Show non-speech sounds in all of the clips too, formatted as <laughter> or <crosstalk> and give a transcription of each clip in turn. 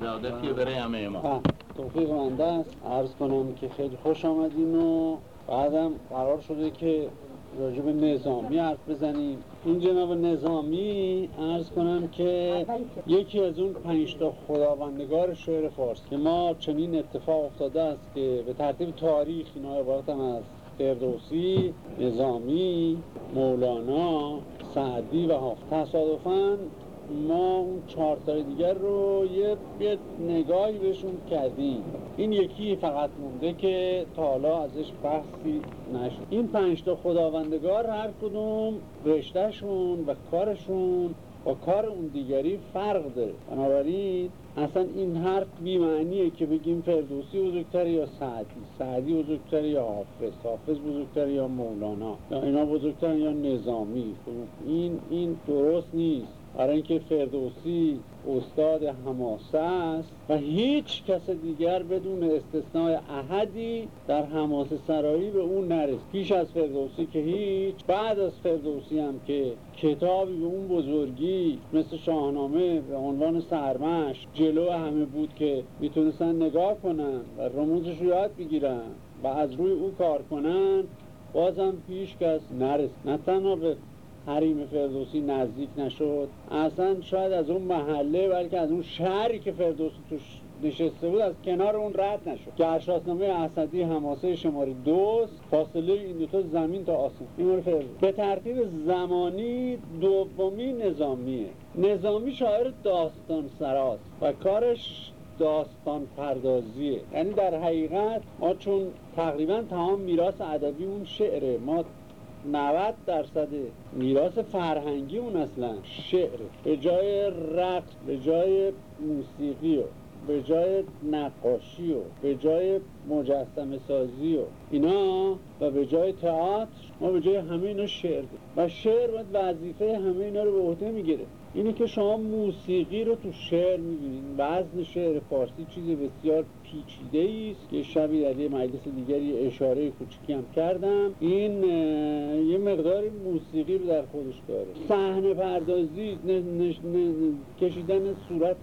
زیادتی برای همه ما. بله، توفیق منده است عرض کنم که خیلی خوش آمدین و بعدم قرار شده که راجع به نظامی حرف بزنیم. این جناب نظامی عرض کنم که یکی از اون پنجتا خداوندگار شعر فارس که ما چنین اتفاق افتاده است که به ترتیب تاریخ اینا عبارت هم از فردوسی، نظامی، مولانا، سعدی و حافظ. تصادفاً ما اون چهار تا دیگر رو یه, یه نگاهی بهشون کردیم. این یکی فقط مونده که تا حالا ازش بحثی نشد. این پنج تا خداوندگار هر کدوم رشتهشون و کارشون با کار اون دیگری فرق داره. بنابراین اصلا این حرف بیمعنیه که بگیم فردوسی بزرگتر یا سعدی. سعدی بزرگتر یا حافظ. حافظ بزرگتر یا مولانا. یا اینا بزرگتر یا نظامی. این این درست نیست. برای اینکه فردوسی استاد حماسه است و هیچ کس دیگر بدون استثناء احدی در حماسه سرایی به اون نرسید. پیش از فردوسی که هیچ بعد از فردوسی هم که کتابی به اون بزرگی مثل شاهنامه به عنوان سرمش جلو همه بود که می‌تونستن نگاه کنن و رموزش رو یاد بگیرن و از روی او کار کنن بازم پیش کس نرسید. نه تنها به حریم فردوسی نزدیک نشد. اصلا شاید از اون محله بلکه از اون شهری که فردوسی توش نشسته بود از کنار اون رد نشد. که ارشاسنامه اسدی هماسه شماره دوست فاصله این دوتا زمین تا آسمان. این به ترتیب زمانی دومی نظامیه. نظامی شاعر داستان سراست و کارش داستان پردازیه یعنی در حقیقت ما چون تقریبا تمام میراث ادبی اون شعره ما 90 درصد میراث فرهنگی اون اصلا شعر به جای رقص به جای موسیقی و به جای نقاشی و به جای مجسم سازی و اینا و به جای تئاتر ما به جای همه اینا شعر و شعر باید وظیفه همه اینا رو به عهده می‌گیره. اینه که شما موسیقی رو تو شعر می‌بینید. وزن شعر فارسی چیز بسیار پیچیده است که شبی در یه مجلس دیگری اشاره کوچکی هم کردم. این یه مقدار موسیقی رو در خودش داره. صحنه پردازی کشیدن صورت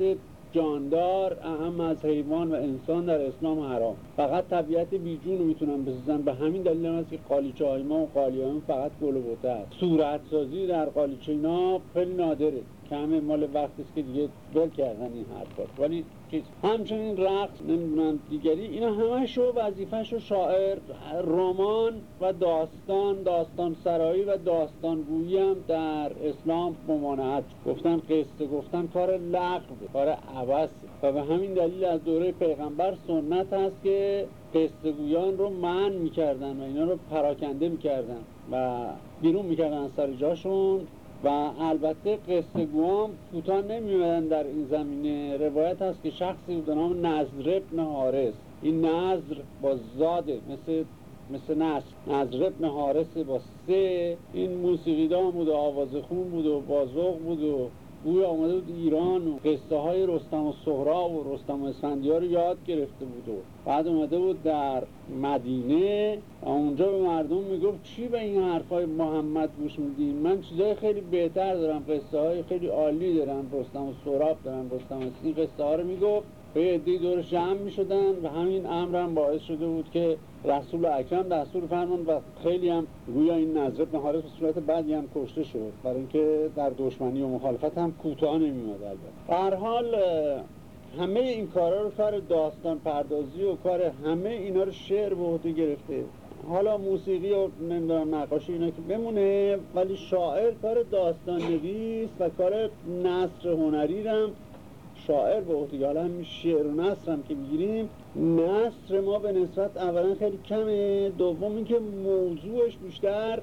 جاندار اهم از حیوان و انسان در اسلام حرام. فقط طبیعت بیجون رو می‌تونن بسازن به همین دلیل هم هست که قالیچه های ما و قالی فقط گل و بوته است. صورت سازی در قالیچه اینا خیلی نادره. کمه مال وقتی است که دیگه بل کردن این حرفا. ولی چیز همچنین رقص نمی‌دونم دیگری اینا همشو وظیفهشو شاعر رمان و داستان داستان سرایی و داستان گویی هم در اسلام ممانعت. گفتن قصه گفتن کار لغو کار عوض. و به همین دلیل از دوره پیغمبر سنت هست که قصه گویان رو من می‌کردن و اینا رو پراکنده می‌کردن و بیرون می‌کردن از سر جاشون. و البته قصه گوام کوتاه نمیمدن در این زمینه. روایت هست که شخصی به نام نظر ابن حارس این نظر با زاده مثل مثل نصر. نظر ابن حارس با سه. این موسیقیدان بود و آواز خون بود و بازوق بود و او آمده بود ایران و قصه های رستم و سهراب و رستم و اسفندیار یاد گرفته بود و بعد اومده بود در مدینه و اونجا به مردم می‌گفت چی به این حرفای محمد گوش میدین من چیزای خیلی بهتر دارم قصه های خیلی عالی دارم رستم و سهراب دارم رستم این قصه ها رو می‌گفت. به عده دور جمع می شدن و همین امر هم باعث شده بود که رسول اکرم دستور فرمان و خیلی هم گویا این نظرت نهاره به صورت بعدی هم کشته شد. برای اینکه در دشمنی و مخالفت هم کوتاه نمیاد البته. حال همه این کارا رو کار داستان پردازی و کار همه اینا رو شعر به عهده گرفته. حالا موسیقی و نمی‌دونم نقاشی اینا که بمونه ولی شاعر کار داستان نویس و کار نصر هنری هم شاعر به عهده حالا هم شعر و نصر هم که می‌گیریم. نصر ما به نسبت اولا خیلی کمه. دوم اینکه موضوعش بیشتر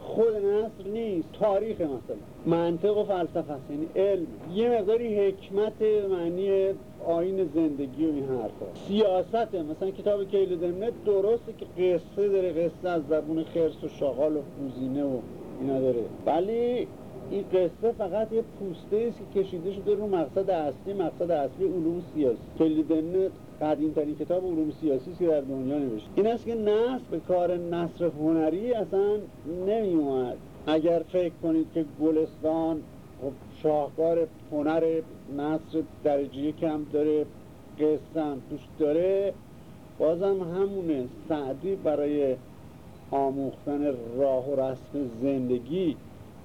خود نصر نیست تاریخ مثلا. منطق و فلسفه است. یعنی علم. یه مقداری حکمت معنی آین زندگی و این حرفا. سیاسته مثلا کتاب کیل دمنه درسته که قصه داره. قصه از زبون خرس و شاغال و فوزینه و اینا داره. ولی این قصه فقط یه پوسته است که کشیده شده رو مقصد اصلی مقصد اصلی علوم سیاسی. کلیدن قدیم ترین کتاب علوم سیاسی که در دنیا نوشته. این است که نصر به کار نصر هنری اصلا نمی اومد اگر فکر کنید که گلستان خب شاهکار هنر نصر درجه کم داره قصه توش داره بازم همونه سعدی برای آموختن راه و رسم زندگی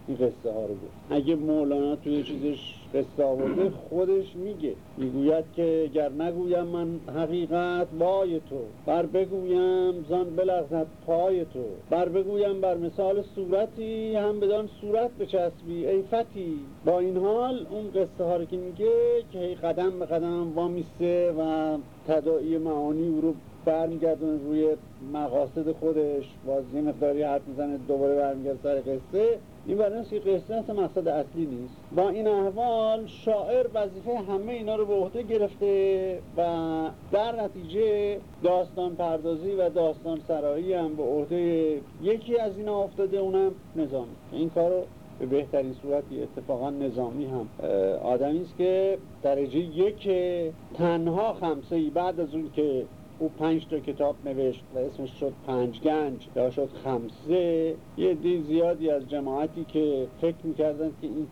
این قصه ها رو بود اگه مولانا توی چیزش قصه آورده خودش میگه. می‌گوید که گر نگویم من حقیقت بای تو بر بگویم زان بلغزد پای تو. بر بگویم بر مثال صورتی هم بدان صورت بچسبی. ای فتی. با این حال اون قصه ها رو که میگه که قدم به قدم وامیسته و تدائی معانی او رو برمیگردونه روی مقاصد خودش باز یه مقداری حرف می‌زنه دوباره برمیگرد سر قصه. این برای که قصه اصلا مقصد اصلی نیست. با این احوال شاعر وظیفه همه اینا رو به عهده گرفته و در نتیجه داستان پردازی و داستان سرایی هم به عهده یکی از اینا افتاده اونم نظامی. این کارو به بهترین صورتی اتفاقا نظامی هم آدمی است که درجه یک تنها خمسه ای بعد از اون که او پنج تا کتاب نوشت و اسمش شد پنج گنج. یا شد خمسه. یه دی زیادی از جماعتی که فکر می‌کردن که این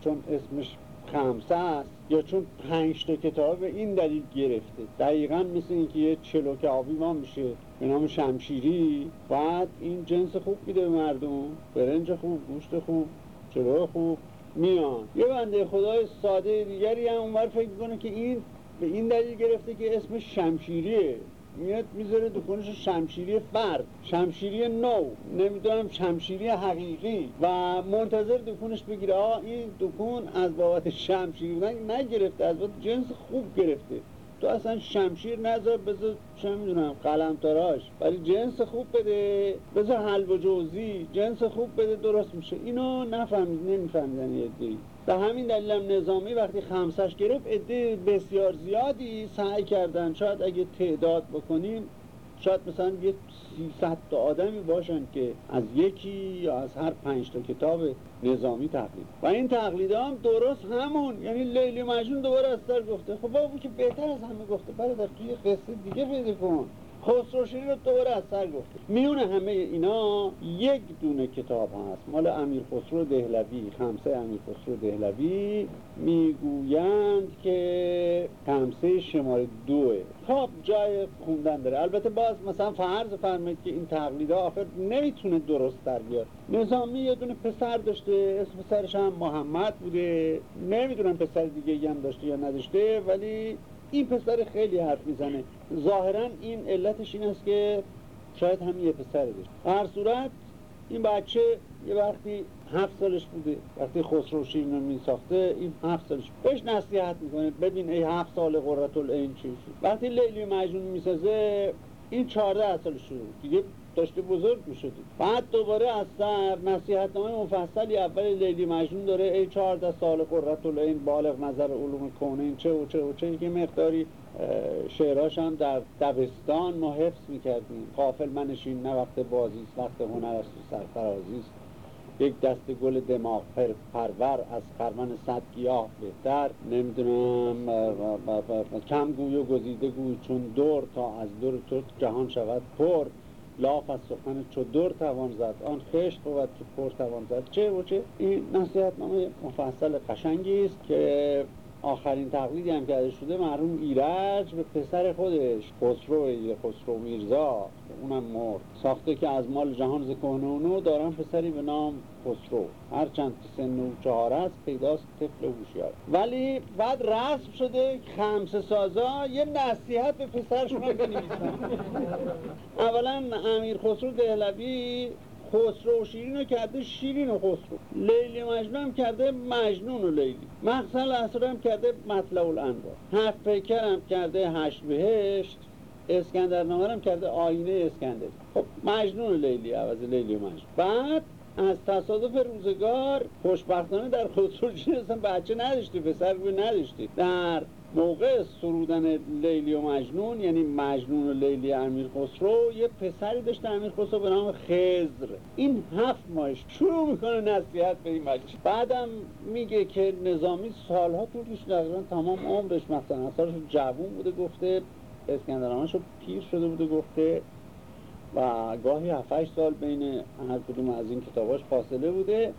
چون اسمش خمسه است یا چون پنج تا کتاب این دلیل گرفته. دقیقا مثل اینکه یه چلوک آبی ما میشه به نام شمشیری. بعد این جنس خوب میده به مردم. برنج خوب گوشت خوب چلو خوب میان. یه بنده خدای ساده دیگری هم اونور فکر کنه که این به این دلیل گرفته که اسم شمشیریه. میاد می‌ذاره دکونش شمشیری فرد شمشیری نو نمی‌دونم شمشیری حقیقی. و منتظر دکونش بگیره. آه این دکون از بابت شمشیری بودن نگرفته از بابت جنس خوب گرفته. تو اصلا شمشیر نذار بذار چه می‌دونم قلم تاراش. ولی جنس خوب بده بذار حلب و جوزی جنس خوب بده درست میشه. اینو نفهمید نمیفهمیدن یه دی به همین دلیلم نظامی وقتی خمسش گرفت عده بسیار زیادی سعی کردن شاید اگه تعداد بکنیم شاید مثلا یه 300 تا آدمی باشن که از یکی یا از هر پنج تا کتاب نظامی تقلید. و این تقلید هم درست همون. یعنی لیلی مجنون دوباره از سر گفته خب بابا که بهتر از همه گفته. برادر توی قصه دیگه پیدا کن. خسرو شیرین رو دوباره از سر گفته. میون همه اینا یک دونه کتاب هست. مال امیر خسرو دهلوی خمسه امیر خسرو دهلوی می‌گویند که خمسه شماره دوه. خب جای خوندن داره. البته باز مثلا فرض فرمایید که این تقلیده آخر نمی‌تونه درست در بیاد. نظامی یه دونه پسر داشته اسم پسرش هم محمد بوده. نمی‌دونم پسر دیگه هم داشته یا نداشته ولی این پسر خیلی حرف می‌زنه. ظاهرا این علتش این است که شاید هم یه پسر داشت هر صورت این بچه یه وقتی هفت سالش بوده وقتی خسرو رو می ساخته این هفت سالش بهش نصیحت می‌کنه ببین ای هفت سال قررت این چی وقتی لیلی مجنون می‌سازه این چهارده سالش شده دیگه داشته بزرگ می‌شدی بعد دوباره از سر نصیحت نامه مفصلی اول لیلی مجنون داره ای چهارده سال قررت این بالغ نظر علوم کونه چه و چه و چه که مقداری شعراش هم در دبستان ما حفظ می‌کردیم. قافل منشین نه وقت بازی وقت هنر است و سرفرازی است. یک دست گل دماغ پر پرور از خرمن صد گیاه بهتر. نمی‌دونم کم گوی و گزیده گوی چون دور تا از دور تو جهان شود پر. لاف از سخن چو دور توان زد آن خشت بود که پر توان زد. چه و چه؟ این نصیحت نامه مفصل قشنگی است که آخرین تقلیدی هم کرده شده مرحوم ایرج به پسر خودش خسرو خسرو میرزا اونم مرد. ساخته که از مال جهان زکونه اونو دارم پسری به نام خسرو. هرچند که سن او چهار است پیداست طفل هوشیار. ولی بعد رسم شده خمسه سازا یه نصیحت به پسرشون بنویسن. <laughs> اولا امیر خسرو دهلوی خسرو و شیرین رو کرده شیرین و خسرو. لیلی مجنون هم کرده مجنون و لیلی. مقصد اصلا هم کرده مطلع الانوار. هفت پیکر هم کرده هشت بهشت. اسکندر هم کرده آینه اسکندر خب مجنون و لیلی عوض لیلی و مجنون. بعد از تصادف روزگار خوشبختانه در خسرو اصلا بچه نداشتی پسر نداشتی. در موقع سرودن لیلی و مجنون یعنی مجنون و لیلی امیر خسرو یه پسری داشته امیر خسرو به نام خزر این هفت ماهش شروع می‌کنه نصیحت به این بچه بعدم میگه که نظامی سالها طولش تقریبا تمام عمرش مثلا اثرش جوون بوده گفته اسکندرانش پیر شده بوده گفته و گاهی 7 سال بین هر کدوم از این کتاباش فاصله بوده.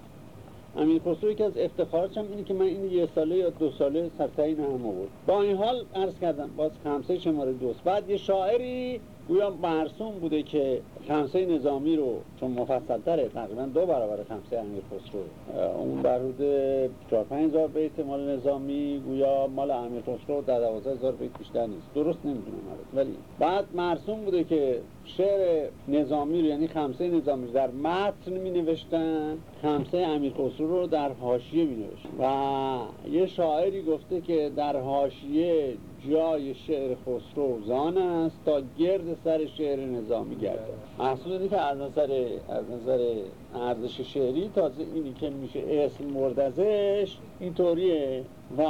امیر خسرو که از افتخارش هم اینه که من این یه ساله یا دو ساله سرتعین هم بود. با این حال عرض کردم باز خمسه شماره دوست. بعد یه شاعری گویا مرسوم بوده که خمسه نظامی رو چون مفصل تره تقریبا دو برابر خمسه امیر خسرو. اون بر حدود 4 5000 بیت مال نظامی گویا مال امیر خسرو در 12000 بیت بیشتر نیست. درست نمی‌دونم ولی بعد مرسوم بوده که شعر نظامی رو یعنی خمسه نظامی در متن می نوشتن خمسه امیر خسرو رو در حاشیه می نوشتن و یه شاعری گفته که در حاشیه جای شعر خسرو زان است تا گرد سر شعر نظامی گرده محصول که از نظر از نظر ارزش شعری تازه اینی که میشه اسم مردزش اینطوریه. و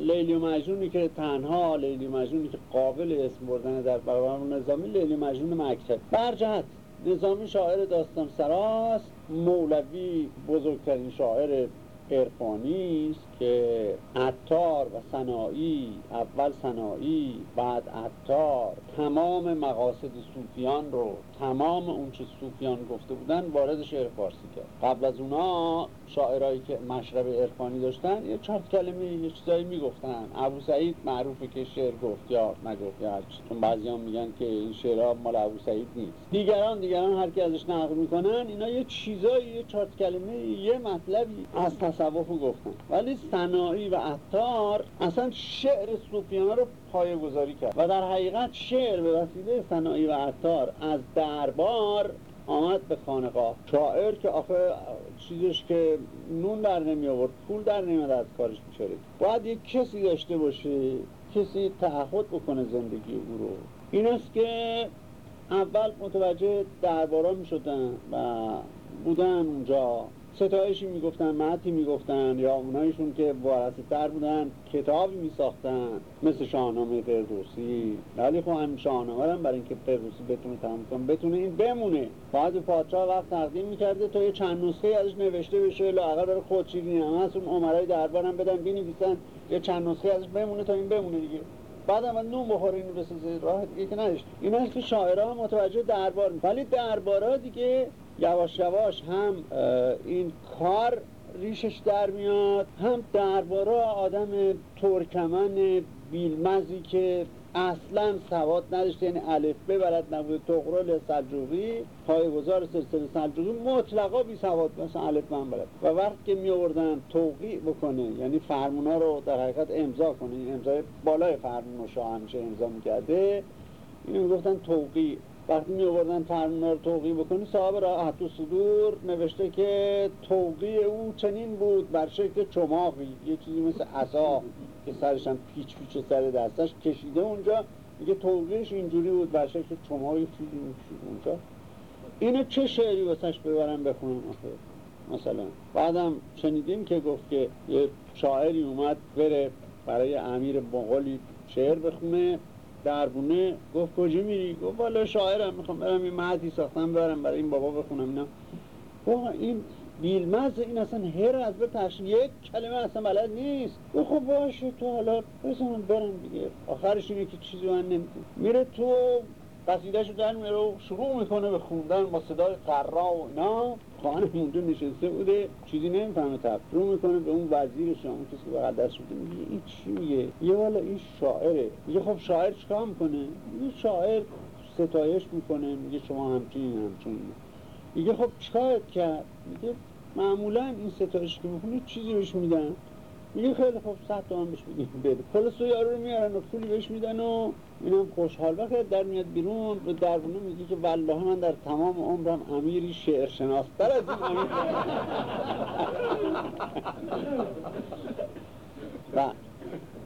لیلی مجنونی که تنها لیلی مجنونی که قابل اسم بردن در برابر نظامی لیلی مجنون مکتب برجهت نظامی شاعر داستان سراست مولوی بزرگترین شاعر عرفانی است. که عطار و صناعی اول صناعی بعد عطار تمام مقاصد صوفیان رو تمام اون چه صوفیان گفته بودن وارد شعر فارسی کرد. قبل از اونا شاعرایی که مشرب عرفانی داشتن یه چند کلمه یه چیزایی می‌گفتن. ابو سعید معروفه که شعر گفت یا نگفت یا چون بعضیان میگن که این شعرها مال ابو سعید نیست. دیگران دیگران هر کی ازش نقل می‌کنن اینا یه چیزایی یه چهار کلمه یه مطلبی از تصوف گفتن. ولی صناعی و عطار اصلا شعر صوفیانه رو پایه گذاری کرد. و در حقیقت شعر به وسیله صناعی و عطار از دربار آمد به خانقاه. شاعر که آخه چیزش که نون در نمی آورد پول در نمی از کارش میشاره باید یک کسی داشته باشه کسی تعهد بکنه زندگی او رو. این است که اول متوجه دربارا می شدن و بودن اونجا. ستایشی می‌گفتن متی می‌گفتن یا اونایشون که وارثه تر بودن کتابی میساختن مثل شاهنامه فردوسی. ولی خب هم شاهنامه هم برای اینکه فردوسی بتونه تمام کنه بتونه این بمونه. باید پادشاه وقت تقدیم می‌کرده تا یه چند نسخه ازش نوشته بشه لااقل داره خودشیرینی هم هست اون عمرای دربارم بدن بنویسن یه چند نسخه ازش بمونه تا این بمونه دیگه. بعد هم نون بخوره اینو بسازه راه دیگه که نداشت این است که شاعرها متوجه دربار ولی دربارا دیگه یواش یواش هم این کار ریشش در میاد هم درباره آدم ترکمن بیلمزی که اصلا سواد نداشته یعنی الف ببرد نبود تقرل سلجوقی. گذار سلسله سلجوقی مطلقا بی سواد مثلا الف من بلد و وقت که می آوردن توقیع بکنه یعنی فرمونا رو در حقیقت امضا کنه این امضای بالای فرمون شاه همیشه امضا می‌کرده. اینو می‌گفتن توقیع. وقتی می آوردن فرمونا رو توقیع بکنی صاحب راحت و صدور نوشته که توقیع او چنین بود بر شکل چماقی یه چیزی مثل عصا. که سرش هم پیچ پیچ سر دستش کشیده اونجا. میگه توقیعش اینجوری بود بر شکل چماقی چیزی اونجا. اینو چه شعری واسش ببرم بخونم مثلا بعدم شنیدیم که گفت که یه شاعری اومد بره برای امیر بغلی شعر بخونه دربونه گفت کجا میری؟ گفت والا شاعرم می‌خوام برم این مهدی ساختم برم برای این بابا بخونم. اینا. این بیلمز این اصلا هر از به یک کلمه اصلا بلد نیست. گفت خب باشه تو حالا بزنم برم دیگه. آخرش اینه که چیزی من نمی‌دونم. میره تو قصیده شو در میره شروع می‌کنه به خوندن با صدای قرا و اینا. خانه اونجا نشسته بوده. چیزی نمی‌فهمه رو می‌کنه به اون وزیر شما کسی که بغل شده میگه این چی میگه؟ یه والا این شاعره. میگه خب شاعر چیکار می‌کنه؟ میگه شاعر ستایش می‌کنه. میگه شما همچین همچین میگه خب چیکار کرد؟ میگه معمولا این ستایش که می‌کنه چیزی بهش میدن. میگه خیلی خوب صد تومن بهش میدیم. بده. خلاص یارو رو میارن و پولی بهش میدن و اینم خوشحال. وقت در میاد بیرون. به دربونه میگه که والله من در تمام عمرم امیری شعر شناستر از این امیر <laughs> و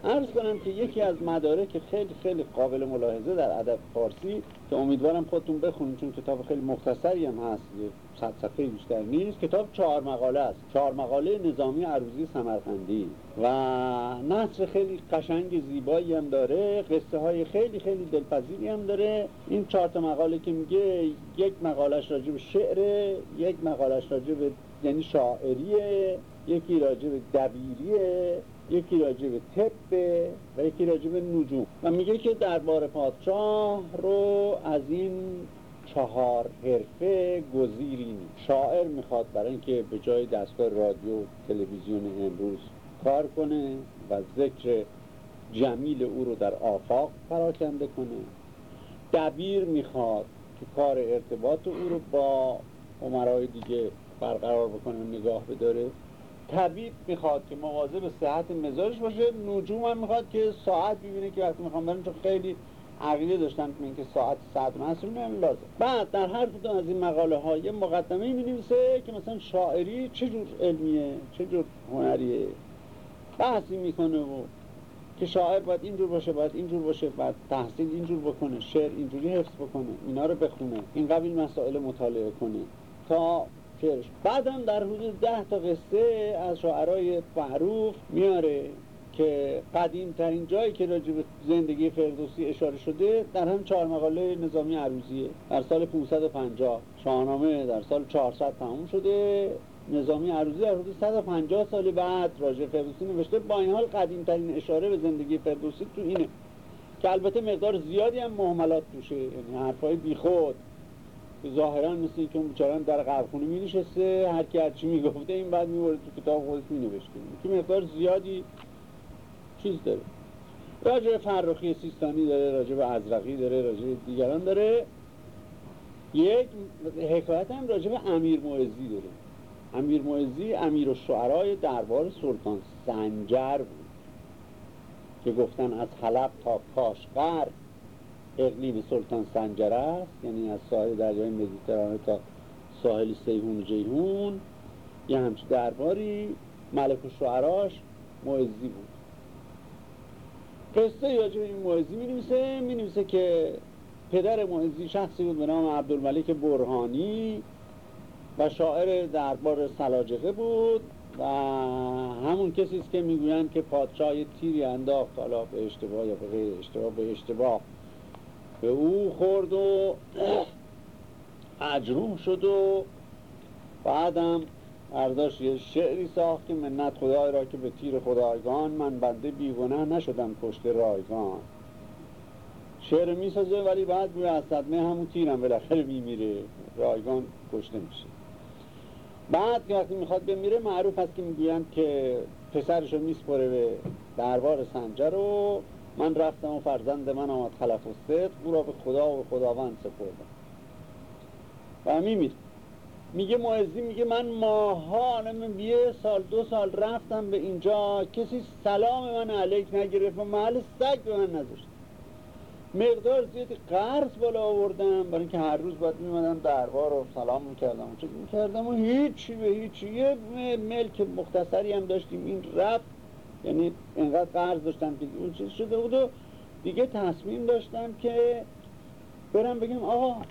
عرض کنم که یکی از مدارک خیلی خیلی قابل ملاحظه در ادب فارسی که امیدوارم خودتون بخونید چون کتاب خیلی مختصری هم هست صد صفحه بیشتر نیست. کتاب چهار مقاله است. چهار مقاله نظامی عروضی سمرقندی. و نصر خیلی قشنگ زیبایی هم داره. قصه های خیلی خیلی دلپذیری هم داره. این چهار مقاله که میگه یک مقالش راجع به شعر یک مقالش راجع به یعنی شاعریه یکی راجع به دبیریه. یکی راجع به طب و یکی راجع به نجوم. و میگه که دربار پادشاه رو از این چهار حرفه گزیری شاعر می‌خواد برای اینکه به جای دستگاه رادیو تلویزیون امروز کار کنه و ذکر جمیل او رو در آفاق پراکنده کنه. دبیر می‌خواد که کار ارتباط او رو با عمرای دیگه برقرار بکنه و نگاه بداره. طبیب می‌خواد که مواظب صحت مزاجش باشه نجوم هم می‌خواد که ساعت ببینه که وقتی می‌خوام برن چون خیلی عقیده داشتن که اینکه ساعت ساعت محصول نمی لازم. بعد در هر کدوم از این مقاله های یه مقدمه می نویسه که مثلا شاعری چه جور علمیه چه جور هنریه. بحثی می‌کنه و که شاعر باید اینجور باشه باید اینجور باشه باید تحصیل اینجور بکنه شعر اینجوری حفظ بکنه اینا رو بخونه این قبیل مسائل مطالعه کنه. تا شعرش بعدم در حدود ده تا قصه از شاعرای معروف میاره که قدیم ترین جایی که راجع به زندگی فردوسی اشاره شده در هم چهار مقاله نظامی عروضیه در سال 550 شاهنامه در سال 400 تموم شده. نظامی عروضی در حدود 150 سال بعد راجع فردوسی نوشته. با این حال قدیم ترین اشاره به زندگی فردوسی تو اینه که البته مقدار زیادی هم محملات توشه. یعنی حرفای بیخود. ظاهرا مثل اون بیچاران در قرخونه می نشسته هر کی هرچی می گفته این بعد می تو کتاب خودش می نوشته که مقدار زیادی چیز داره. راجع فرخی سیستانی داره راجع به ازرقی داره راجع دیگران داره. یک حکایت هم راجع به امیر معزی داره. امیر معزی امیر و دربار سلطان سنجر بود که گفتن از حلب تا کاشقر اقلیم سلطان سنجر است یعنی از ساحل دریای مدیترانه تا ساحل سیهون و جیهون یه همچه درباری ملک و شعراش معزی بود. قصه راجع این معزی می نویسه می نویسه که پدر معزی شخصی بود به نام عبدالملک برهانی و شاعر دربار سلاجقه بود و همون کسی است که می‌گویند که پادشاه تیری انداخت حالا به اشتباه یا به غیر اشتباه به اشتباه. به او خورد و اجروم شد و بعدم ارداش یه شعری ساخت که منت خدای را که به تیر خدایگان من بنده بیگناه نشدم پشت رایگان. شعر می‌سازه ولی بعد میره از صدمه همون تیرم بالاخره میمیره رایگان کشته میشه. بعد که وقتی می‌خواد بمیره معروف است که می‌گویند که پسرش رو میسپره به دربار سنجر رو من رفتم و فرزند من آمد خلف و او را به خدا و خداوند سپردم. و میمیره میگه معزی میگه من ماها یه سال دو سال رفتم به اینجا کسی سلام من علیک نگرفت و محل سگ به من نذاشت. مقدار زیادی قرض بالا آوردم برای اینکه هر روز باید میمدم دربار رو سلام می‌کردم چه می‌کردم و هیچی به هیچی. یه ملک مختصری هم داشتیم. این رفت یعنی اینقدر قرض داشتم که اون چیز شده بود و دیگه تصمیم داشتم که برم بگم آقا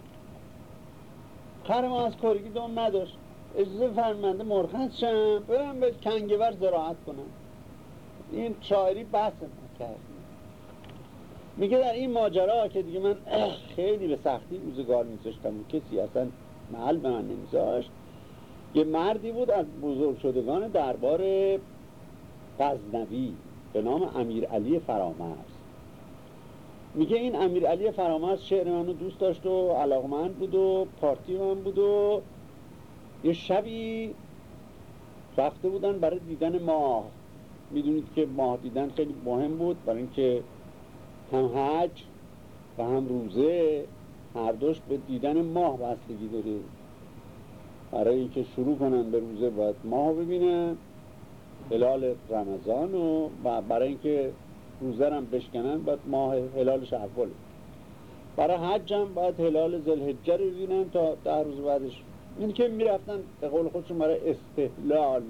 خر ما از کارگی دوم نداشت. اجازه فرمانده مرخص شم برم به کنگور زراعت کنم. این شاعری بحث کرد. میگه در این ماجرا که دیگه من <clears throat> خیلی به سختی روزگار میذاشتم کسی اصلا محل به من نمیذاشت. یه مردی بود از بزرگ شدگان دربار غزنوی به نام امیر علی فرامرز. میگه این امیر علی فرامرز شعر منو دوست داشت و علاقمند بود و پارتی من بود و یه شبی رفته بودن برای دیدن ماه. می‌دونید که ماه دیدن خیلی مهم بود برای اینکه هم حج و هم روزه هر دوش به دیدن ماه بستگی داره برای اینکه شروع کنن به روزه باید ماه ببینن. هلال رمضان و برای اینکه روزه هم بشکنن باید ماه هلال شعباله برای حج هم باید هلال زلحجه رو ببینن تا ده روز بعدش. این که می‌رفتن به قول خودشون برای استحلال.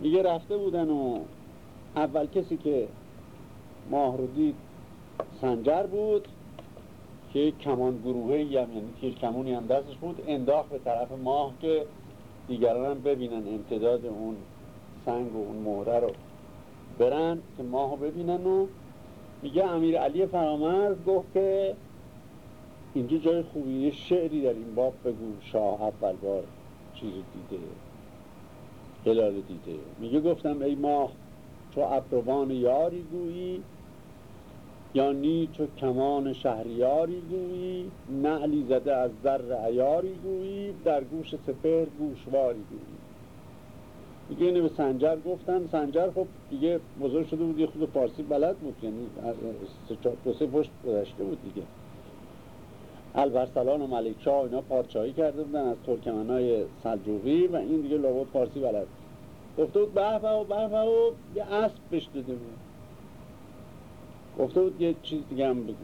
میگه رفته بودن و اول کسی که ماه رو دید سنجر بود که کمان گروهه هم یعنی تیر کمونی هم دستش بود انداخت به طرف ماه که دیگران هم ببینن امتداد اون سنگ و اون مهره رو برن که ماه ببینن و میگه امیر علی فرامرز گفت که اینجا جای خوبی یه شعری در این باب بگو شاه اول بار چیز دیده هلال دیده. میگه گفتم ای ماه تو ابروان یاری گویی یا نیچ و کمان شهریاری گویی نعلی زده از در عیاری گویی در گوش سپر گوشواری گویی. دیگه اینو به سنجر گفتن. سنجر خب دیگه بزرگ شده بود یه خود فارسی بلد بود یعنی دو سه پشت گذشته بود دیگه. البرسلان و ملک شاه اینا پادشاهی کرده بودن از ترکمنای سلجوقی و این دیگه لابد فارسی بلد گفته بود به و به و یه اسب بهش داده بود. گفته بود یه چیز دیگه هم بگو.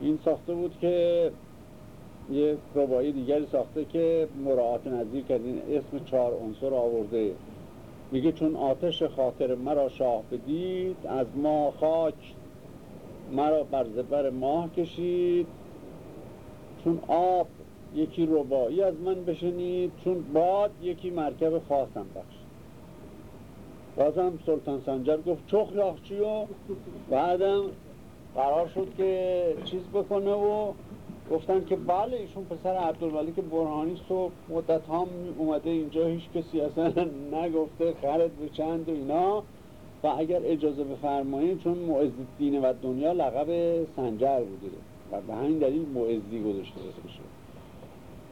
این ساخته بود که یه ربایی دیگری ساخته که مراعات نظیر کردین. اسم چهار عنصر آورده. میگه چون آتش خاطر مرا شاه بدید از ما خاک مرا بر زبر ماه کشید. چون آب یکی ربایی از من بشنید چون باد یکی مرکب خواستم بخشید. بازم سلطان سنجر گفت چخ لاخچی و بعدم قرار شد که چیز بکنه و گفتن که بله ایشون پسر عبدالملک برهانی و مدت هم اومده اینجا هیچ کسی اصلا نگفته خرد به چند و اینا. و اگر اجازه بفرمایید چون معز دین و دنیا لقب سنجر بوده و به همین دلیل معزی گذاشته بشه.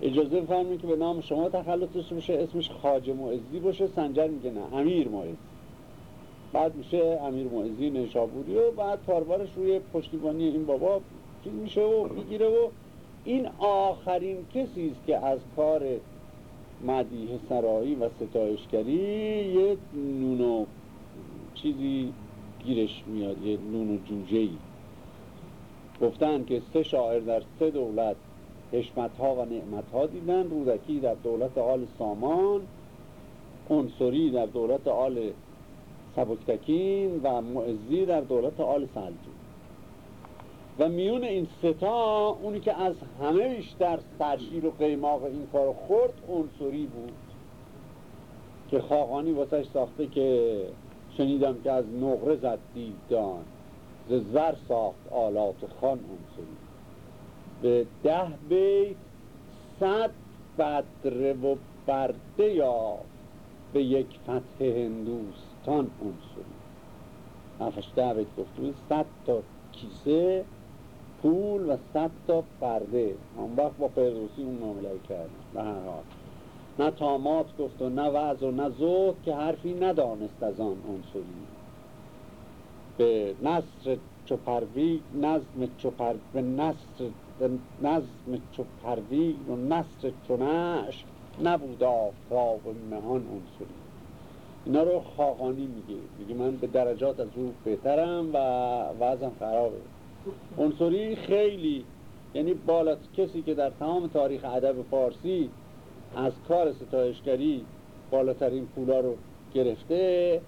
اجازه بفرمایید که به نام شما تخلص بشه اسمش خاج معزی باشه. سنجر میگه نه امیر معزی بعد میشه امیر معزی نشابوری و بعد کاربارش روی پشتیبانی این بابا چیز میشه و می‌گیره و این آخرین کسی است که از کار مدیه سرایی و ستایشگری یه نون و چیزی گیرش میاد یه نون و جوجه گفتن که سه شاعر در سه دولت حشمت ها و نعمت ها دیدن رودکی در دولت آل سامان انصری در دولت آل سبکتکین و معزی در دولت آل سلجوق. و میون این ستا اونی که از همه بیشتر سرشیر و قیماق این کار خورد عنصری بود. که خاقانی واسش ساخته که شنیدم که از نقره زد دیدان زر ساخت آلات خان عنصری. به ده بیت صد بدره و برده یا به یک فتح هندوستان عنصری. نفش ده بیت بود صد تا کیسه پول و صد تا پرده. اون وقت با فردوسی اون معامله کرد به هر حال. نه تامات گفت و نه وعظ و نه زهد که حرفی ندانست از آن عنصری. به نصر چوپروی نظم چوپر به نصر نظم چوپروی و نصر چونش نبود آفتاب مهان عنصری. اینا رو خاقانی میگه. میگه من به درجات از او بهترم و وضعم خرابه. عنصری خیلی یعنی بالا کسی که در تمام تاریخ ادب فارسی از کار ستایشگری بالاترین پولا رو گرفته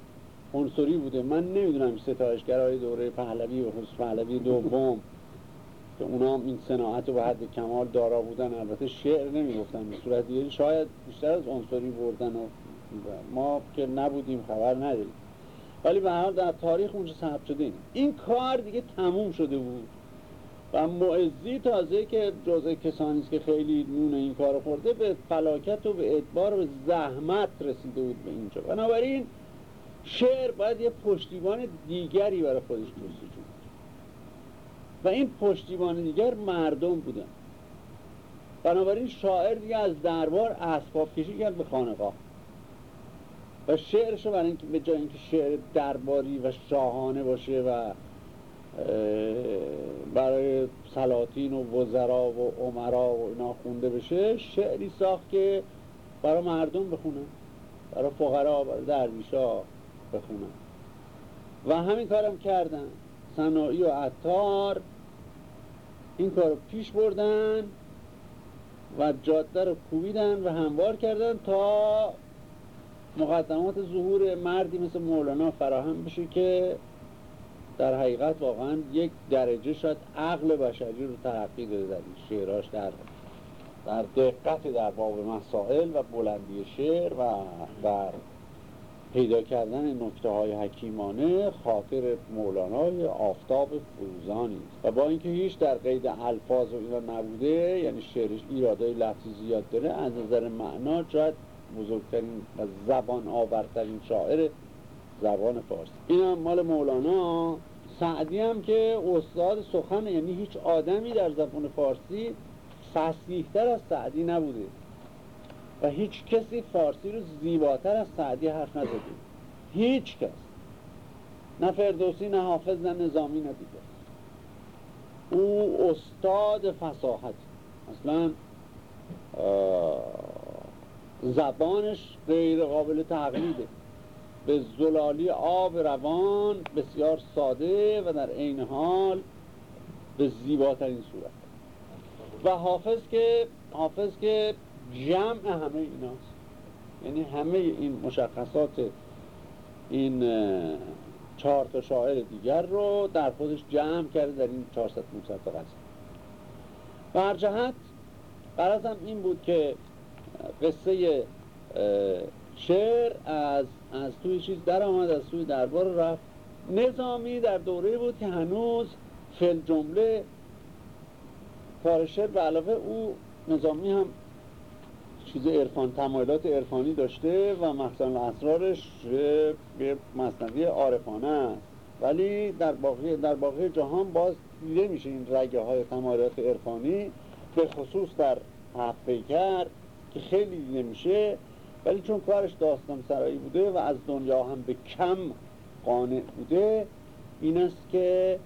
عنصری بوده. من نمی‌دونم ستایشگرهای دوره پهلوی و خصوص پهلوی دوم که اونا هم این صناعت رو به حد کمال دارا بودن. البته شعر نمی‌گفتن به صورت دیگه شاید بیشتر از عنصری بردن و ما که نبودیم خبر نداریم. ولی به هر در تاریخ اونجا ثبت شده این کار دیگه تموم شده بود. و معزی تازه که جزء کسانی که خیلی نون این کار خورده به فلاکت و به اعتبار و به زحمت رسیده بود به اینجا. بنابراین شعر باید یه پشتیبان دیگری برای خودش جستجو و این پشتیبان دیگر مردم بودن. بنابراین شاعر دیگه از دربار اسباب کشی کرد به خانقاه. و شعرش رو برای اینکه به جای اینکه شعر درباری و شاهانه باشه و برای سلاطین و وزرا و عمرا و اینا خونده بشه شعری ساخت که برای مردم بخونن. برای فقرا برای درویشا بخونن. و همین کارم کردن. صناعی و عطار این کار پیش بردن و جاده رو کوبیدن و هموار کردن تا مقدمات ظهور مردی مثل مولانا فراهم بشه که در حقیقت واقعا یک درجه شاید عقل بشری رو ترقی داده در شعراش در در دقت در باب مسائل و بلندی شعر و در پیدا کردن نکته های حکیمانه خاطر مولانای آفتاب فروزانی و با اینکه هیچ در قید الفاظ و اینا نبوده یعنی شعرش ایرادای لفظی زیاد داره از نظر معنا شاید بزرگترین و زبان آورترین شاعر زبان فارسی. این هم مال مولانا. سعدی هم که استاد سخن یعنی هیچ آدمی در زبان فارسی فسیحتر از سعدی نبوده. و هیچ کسی فارسی رو زیباتر از سعدی حرف نزده. هیچ کس. نه فردوسی نه حافظ نه نظامی نه دیگر. او استاد فساحت اصلا زبانش غیر قابل تقلیده. به زلالی آب روان بسیار ساده و در عین حال به زیباترین صورت. و حافظ که حافظ که جمع همه ایناست. یعنی همه این مشخصات این چهار تا شاعر دیگر رو در خودش جمع کرده در این 400 500 تا غزل و هر جهت این بود که قصه شعر از از توی چیز در آمد از توی دربار رفت. نظامی در دوره بود که هنوز فل جمله کار شعر به علاوه او نظامی هم چیز عرفان تمایلات عرفانی داشته و محسن اسرارش به مصنوی عارفانه است. ولی در باقی, در باقی جهان باز دیده میشه این رگه های تمایلات عرفانی به خصوص در هفت پیکر که خیلی دیده میشه ولی چون کارش داستان سرایی بوده و از دنیا هم به کم قانع بوده این است که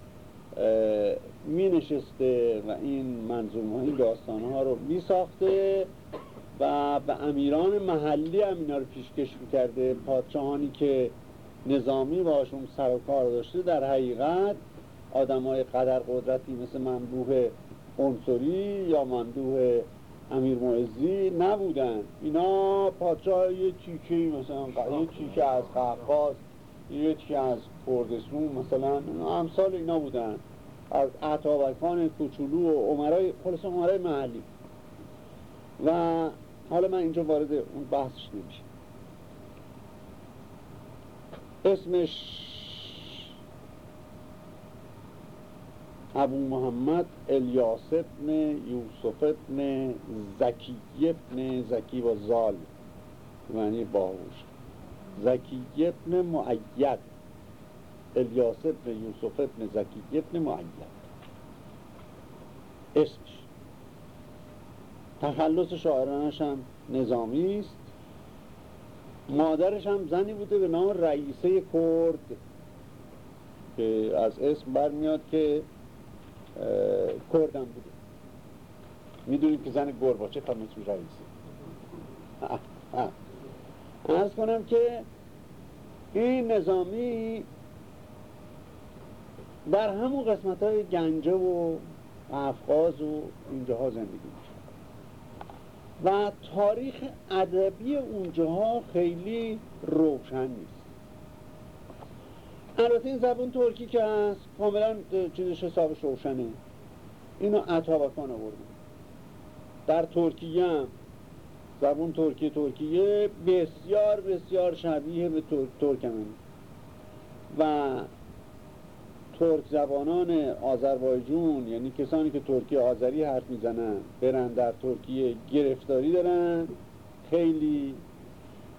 می نشسته و این منظومه های داستان ها رو می ساخته و به امیران محلی هم اینا رو پیشکش می‌کرده. پادشاهانی که نظامی باشون سر و کار داشته در حقیقت آدم های قدر قدرتی مثل منبوه انصری یا منبوه امیر معزی نبودن. اینا پادشاه یه تیکه مثلا یه تیکه از قفقاز یه تیکه از کردستون مثلا امثال اینا بودن. از عطابکان کوچولو و عمرای خلاص عمرای محلی. و حالا من اینجا وارد اون بحثش نمیشه اسمش ابو محمد الیاس ابن یوسف ابن زکی ابن زکی و زال معنی باهوش. زکی ابن معید الیاس ابن یوسف ابن زکی ابن معید. اسمش. تخلص شاعرانش هم نظامی است. مادرش هم زنی بوده به نام رئیسه کرد که از اسم برمیاد که کردم بوده می‌دونید که زن گرباچه تا می‌تونی رئیسه ارز کنم که این نظامی در همون قسمت های گنجه و افغاز و اینجاها زندگی و تاریخ ادبی اونجاها خیلی روشن نیست. البته این زبون ترکی که هست کاملا چیزش حسابش روشنه اینو عطابکان آورده در ترکیه هم. زبون ترکی ترکیه بسیار بسیار شبیه به ترکمنی و ترک زبانان آذربایجون یعنی کسانی که ترکی آذری حرف می‌زنن برن در ترکیه گرفتاری دارن. خیلی.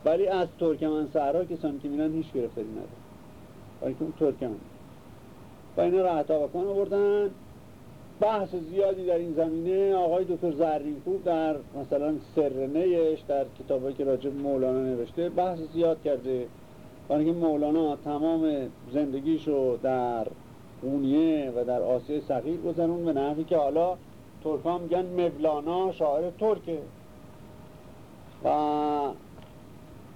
ولی از ترکمن سهرا کسانی که میرن هیچ گرفتاری ندارن. ولی که اون ترکمن. و اینا را عطابکان آوردن. بحث زیادی در این زمینه آقای دکتر زرینکوب در مثلا سرنهش در کتابی که راجع مولانا نوشته بحث زیاد کرده. برای که مولانا تمام زندگیشو در قونیه و در آسیای صغیر گذرون به نحوی که حالا ترک میگن مولانا شاعر ترکه. و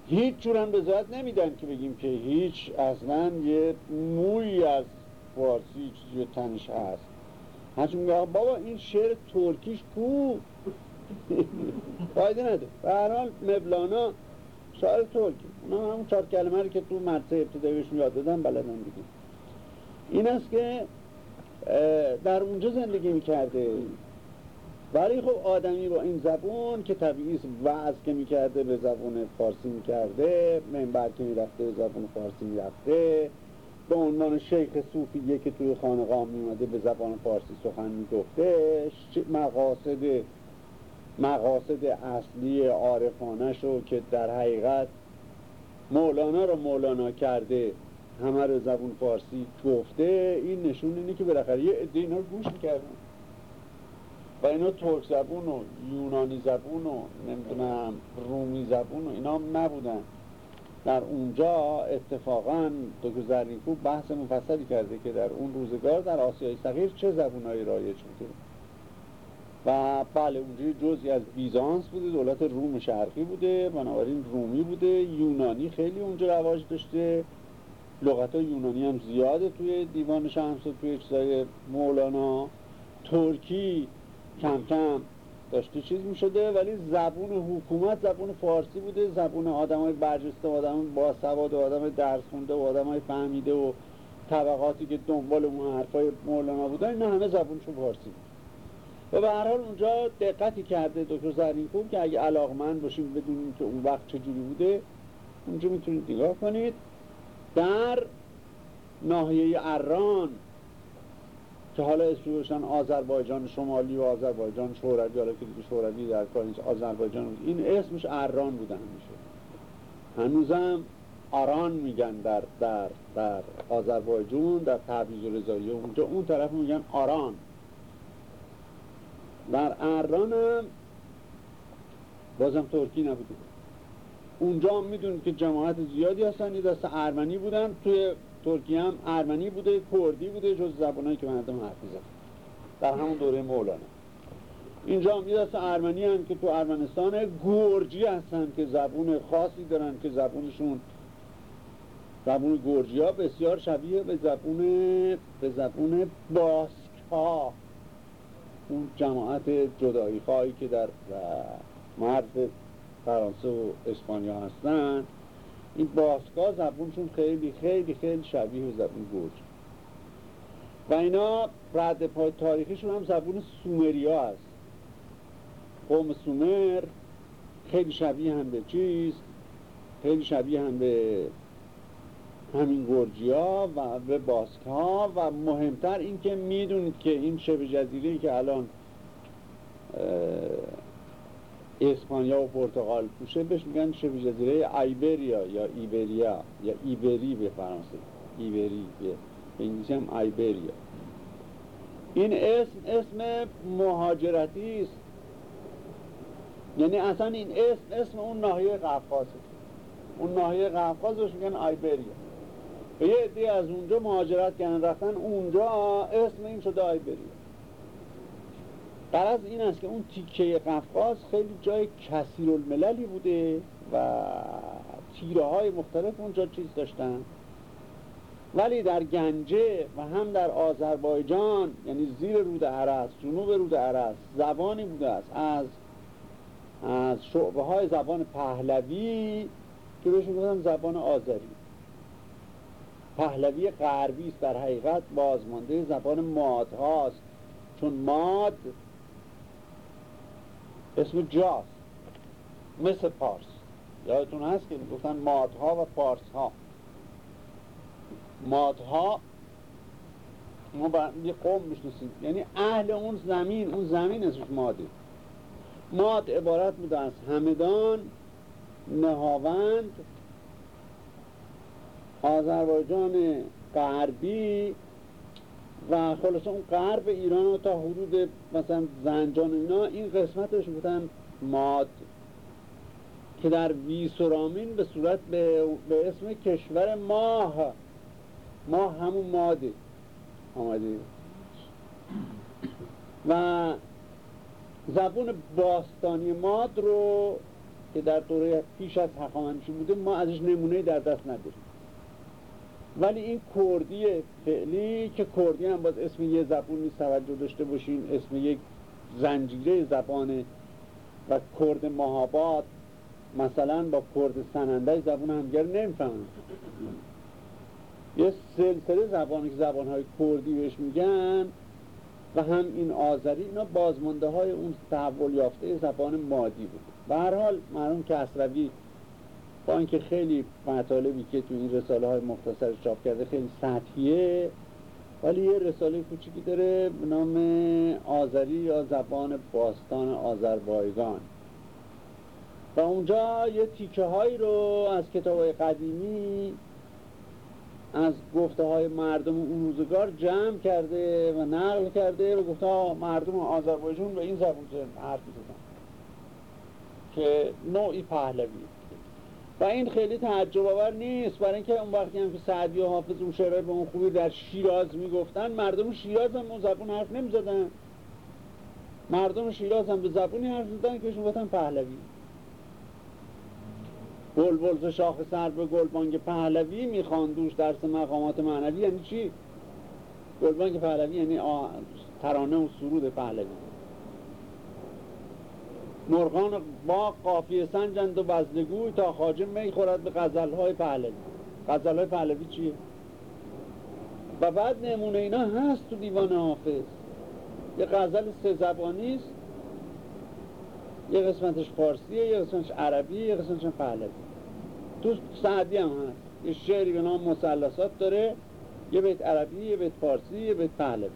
هیچ جورم رضایت نمیدن که بگیم که هیچ اصلا یه موی از فارسی چیزی تنش هست. هرچون میگه بابا این شعر ترکیش کو فایده نده به هر حال مولانا شاعر ترکی. اونا همون چهار کلمه رو که تو مرسه ابتدایش میاد دادن بلدن دیگه این است که در اونجا زندگی می‌کرده. ولی خب آدمی با این زبون که طبیعی وعظ که می‌کرده به زبون فارسی می‌کرده منبر که می‌رفته به زبون فارسی می‌رفته به عنوان شیخ صوفیه که توی خانقاه میومده به زبان فارسی سخن می‌گفته مقاصد مقاصد اصلی عارفانه شو که در حقیقت مولانا رو مولانا کرده همه رو زبون فارسی گفته این نشون اینه که بالاخره یه رو گوش می‌کردن. و اینا ترک زبون و یونانی زبون و نمی‌دونم رومی زبون و اینا نبودن. در اونجا اتفاقا دکتر زرینکو بحث مفصلی کرده که در اون روزگار در آسیای صغیر چه زبونهایی رایج بوده. و بله اونجا جزی از بیزانس بوده دولت روم شرقی بوده بنابراین رومی بوده یونانی خیلی اونجا رواج داشته. لغت یونانی هم زیاده توی دیوان شمس و توی چیزای مولانا. ترکی کم کم داشته چیز می شده ولی زبون حکومت زبون فارسی بوده زبون آدم های برجسته آدم با سواد و آدم درس خونده و آدم های فهمیده و طبقاتی که دنبال اون حرفای مولانا بودن اینا همه زبونشون فارسی بود. و به هر حال اونجا دقتی کرده دکتر زرینکوب که اگه علاقمند باشیم بدونیم که اون وقت چجوری بوده اونجا می‌تونید نگاه کنید. در ناحیه اران که حالا اسمی آذربایجان شمالی و آذربایجان شوروی حالا که شوروی در کار آذربایجان این اسمش اران بوده همیشه. هنوزم آران میگن در در در آذربایجان در تبریز و رضایی. اونجا اون طرف میگن آران. در اران هم بازم ترکی نبوده. اونجا هم می‌دونید که جماعت زیادی هستن یه دست ارمنی بودن توی ترکیه هم ارمنی بوده کردی بوده جز زبانهایی که مردم حرف در همون دوره مولانا. اینجا هم یه دست ارمنی هم که تو ارمنستان گورجی هستن که زبون خاصی دارن که زبونشون زبون گورجی ها بسیار شبیه به زبون به زبون باسک ها اون جماعت جدایی خواهی که در مرز فرانسه و اسپانیا هستن. این باسکا زبونشون خیلی خیلی خیلی شبیه به زبون گرج و اینا رد پای تاریخیشون هم زبون سومریا هست. قوم سومر خیلی شبیه هم به چیز خیلی شبیه هم به همین گرجی ها و به باسک ها و مهمتر این که می‌دونید که این شبه جزیره که الان اسپانیا و پرتغال. پوشه بهش میگن شبه جزیره ایبریا یا ایبریا یا ایبری به فرانسه. ایبری به انگلیسی هم ایبریا. این اسم اسم مهاجرتی است. یعنی اصلا این اسم اسم اون ناحیه قفقازه. اون ناحیه قفقاز روش میگن ایبریا. و یه عده از اونجا مهاجرت کردن رفتن اونجا اسم این شده ایبریا. قرض این است که اون تیکه قفقاز خیلی جای کثیر المللی بوده و تیره های مختلف اونجا چیز داشتن. ولی در گنجه و هم در آذربایجان یعنی زیر رود عرس جنوب رود عرس زبانی بوده است. از از شعبه های زبان پهلوی که بهش می‌گفتن زبان آذری. پهلوی غربی است در حقیقت بازمانده زبان ماد هاست چون ماد اسم جاست مثل پارس. یادتون هست که گفتن مادها و پارس ها مادها ما یه قوم می‌شناسیم. یعنی اهل اون زمین اون زمین اسمش ماده. ماد عبارت بوده از همدان نهاوند آذربایجان غربی و خلاصه اون غرب ایران تا حدود مثلا زنجان اینا این قسمتش بودن ماد که در ویسورامین به صورت به, به اسم کشور ماه ماه همون ماده آمده. و زبون باستانی ماد رو که در دوره پیش از حقامنشی بوده ما ازش نمونه در دست نداریم. ولی این کردی فعلی که کردی هم باز اسم یه زبون نیست توجه داشته باشین. اسم یک زنجیره زبانه و کرد مهابات مثلا با کرد سننده زبان همگر نمی‌فهمن. یه سلسله زبانی که زبانهای کردی بهش میگن و هم این آذری اینا بازمانده های اون تحول یافته زبان مادی بود. به هر حال مرحوم کسروی با اینکه خیلی مطالبی که تو این رساله های مختصر چاپ کرده خیلی سطحیه ولی یه رساله کوچیکی داره به نام آذری یا زبان باستان آذربایجان. و اونجا یه تیکه هایی رو از کتاب قدیمی از گفته های مردم اون روزگار جمع کرده و نقل کرده و گفته مردم آذربایجان به این زبون حرف می‌زدن که نوعی پهلوی. و این خیلی تعجب آور نیست. برای اینکه اون وقتی هم که سعدی و حافظ اون شعرهای به اون خوبی در شیراز می‌گفتن مردم شیراز هم اون زبون حرف نمی‌زدن. مردم شیراز هم به زبونی حرف زدن که گفتن پهلوی. بلبل شاخ سر به گلبانگ پهلوی میخواندوش درس مقامات معنوی یعنی چی؟ گلبانگ پهلوی یعنی ترانه و سرود پهلوی. مرغان با قافیه سنجند و بزلگوی تا خاجه می خورد به غزلهای پهلوی. غزلهای پهلوی چیه؟ و بعد نمونه اینا هست تو دیوان حافظ. یه غزل سه زبانی است. یه قسمتش فارسیه یه قسمتش عربیه یه قسمتش پهلوی. تو سعدی هم هست. یه شعری به نام مسلسات داره. یه بیت عربی یه بیت فارسی یه بیت پهلوی.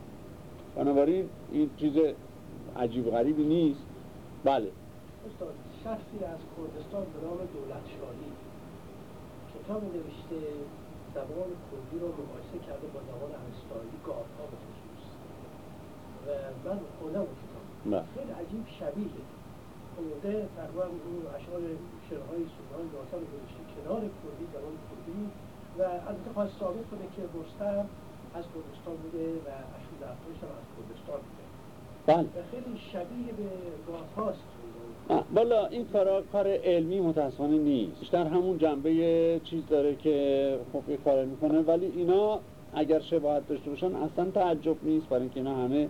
بنابراین این چیز عجیب غریبی نیست. بله. شخصی از کردستان به نام دولت شاهی کتاب نوشته زبان کردی رو مقایسه کرده با زبان اوستایی گاهها به خصوص. و من خوندم اون کتاب. خیلی عجیب شبیه خونده تقریبا اون اشعار شعرهای سلطان داستان نوشته کنار کردی زبان کردی. و البته خواست ثابت کنه که رستم از کردستان بوده و اشعار زرتشت هم از کردستان بوده. بله. خیلی شبیه به گاهاست بالا این کارا کار علمی متاسفانه نیست. بیشتر همون جنبه چیز داره که خب یه کار می‌کنه. ولی اینا اگر شباهت داشته باشن اصلا تعجب نیست. برای اینکه اینا همه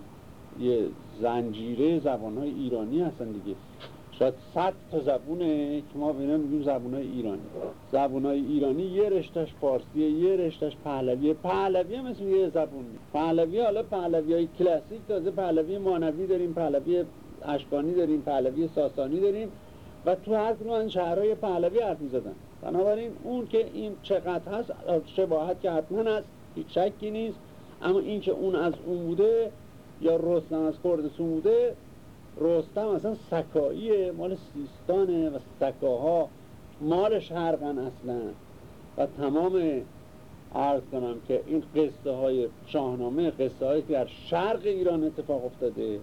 یه زنجیره زبانهای ایرانی هستن دیگه. شاید صد تا زبونه که ما بینه میگیم ایرانی. زبونهای ایرانی یه رشتش فارسیه یه رشتش پهلویه. پهلوی هم مثل یه زبون. پهلوی حالا پهلوی های کلاسیک تازه پهلوی مانوی داریم. پهلوی اشکانی داریم پهلوی ساسانی داریم و تو هر کدوم از شهرهای پهلوی حرف می‌زدن. بنابراین اون که این چقدر هست شباهت که حتما هست هیچ شکی نیست. اما این که اون از اون بوده یا رستم از کردستون بوده رستم اصلا سکاییه مال سیستانه و سکاها. مال شرقن اصلا. و تمام عرض کنم که این قصه های شاهنامه قصه هایی که در شرق ایران اتفاق افتاده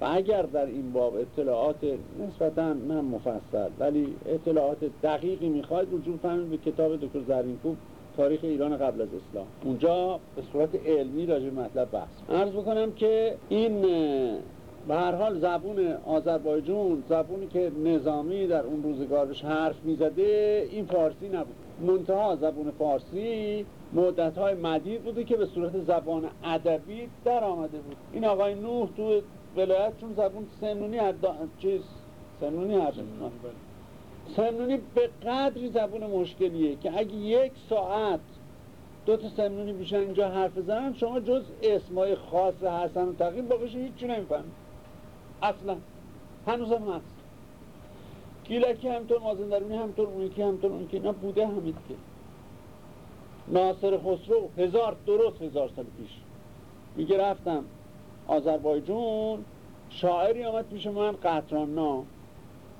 و اگر در این باب اطلاعات نسبتا نه مفصل ولی اطلاعات دقیقی می‌خواید رجوع فهمید به کتاب دکتر زرینکوب تاریخ ایران قبل از اسلام. اونجا به صورت علمی راجع مطلب بحث عرض بکنم که این به هر حال زبون آذربایجان زبونی که نظامی در اون روزگارش حرف می‌زده این فارسی نبود. منتها زبون فارسی مدت های مدید بوده که به صورت زبان ادبی در آمده بود. این آقای نوح تو ولایت چون زبون سمنونی چیز سمنونی هر سمنونی به قدری زبون مشکلیه که اگه یک ساعت دو تا سمنونی بیشن اینجا حرف بزنن شما جز اسمای خاص حسن و تقییم باقیش هیچی نمیفهم اصلا. هنوز هم هست. گیلکی همطور مازندرونی همطور اون که همطور اون که اینا بوده همید که. ناصر خسرو هزار درست هزار سال پیش. میگه رفتم آذربایجان شاعری آمد پیش من قطران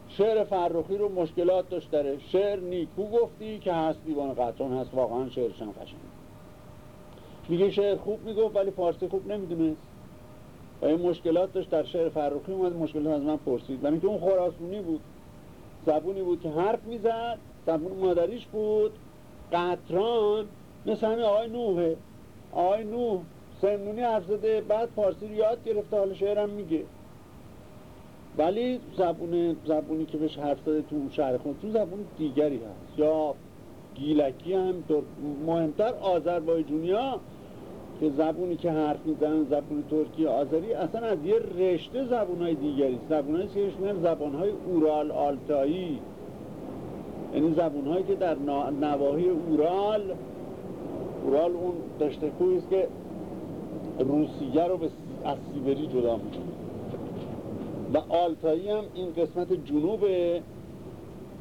شعر فرخی رو مشکلات داشت داره شعر نیکو گفتی که هست دیوان قطران هست واقعا شعرش هم قشنگ. میگه شعر خوب می‌گفت ولی فارسی خوب نمی‌دونست. و این مشکلات داشت در شعر فرخی اومد مشکلات از من پرسید. برای اینکه اون خراسونی بود زبونی بود که حرف می‌زد زبون مادریش بود. قطران مثل همین آقای نوحه آقای نوح سمنونی حرف زده بعد فارسی رو یاد گرفته حال شعرم میگه. ولی زبون زبونی که بهش حرف زده تو شهر خود تو زبون دیگری هست. یا گیلکی هم مهمتر آذربایجونی ها که زبونی که حرف می‌زنن زبون ترکی آذری اصلا از یه رشته زبون های دیگری زبون های که زبان های اورال آلتایی. یعنی زبون هایی که در نواحی اورال اورال اون دشته است که روسیه رو به سیبری جدا می‌کنه. و آلتایی هم این قسمت جنوب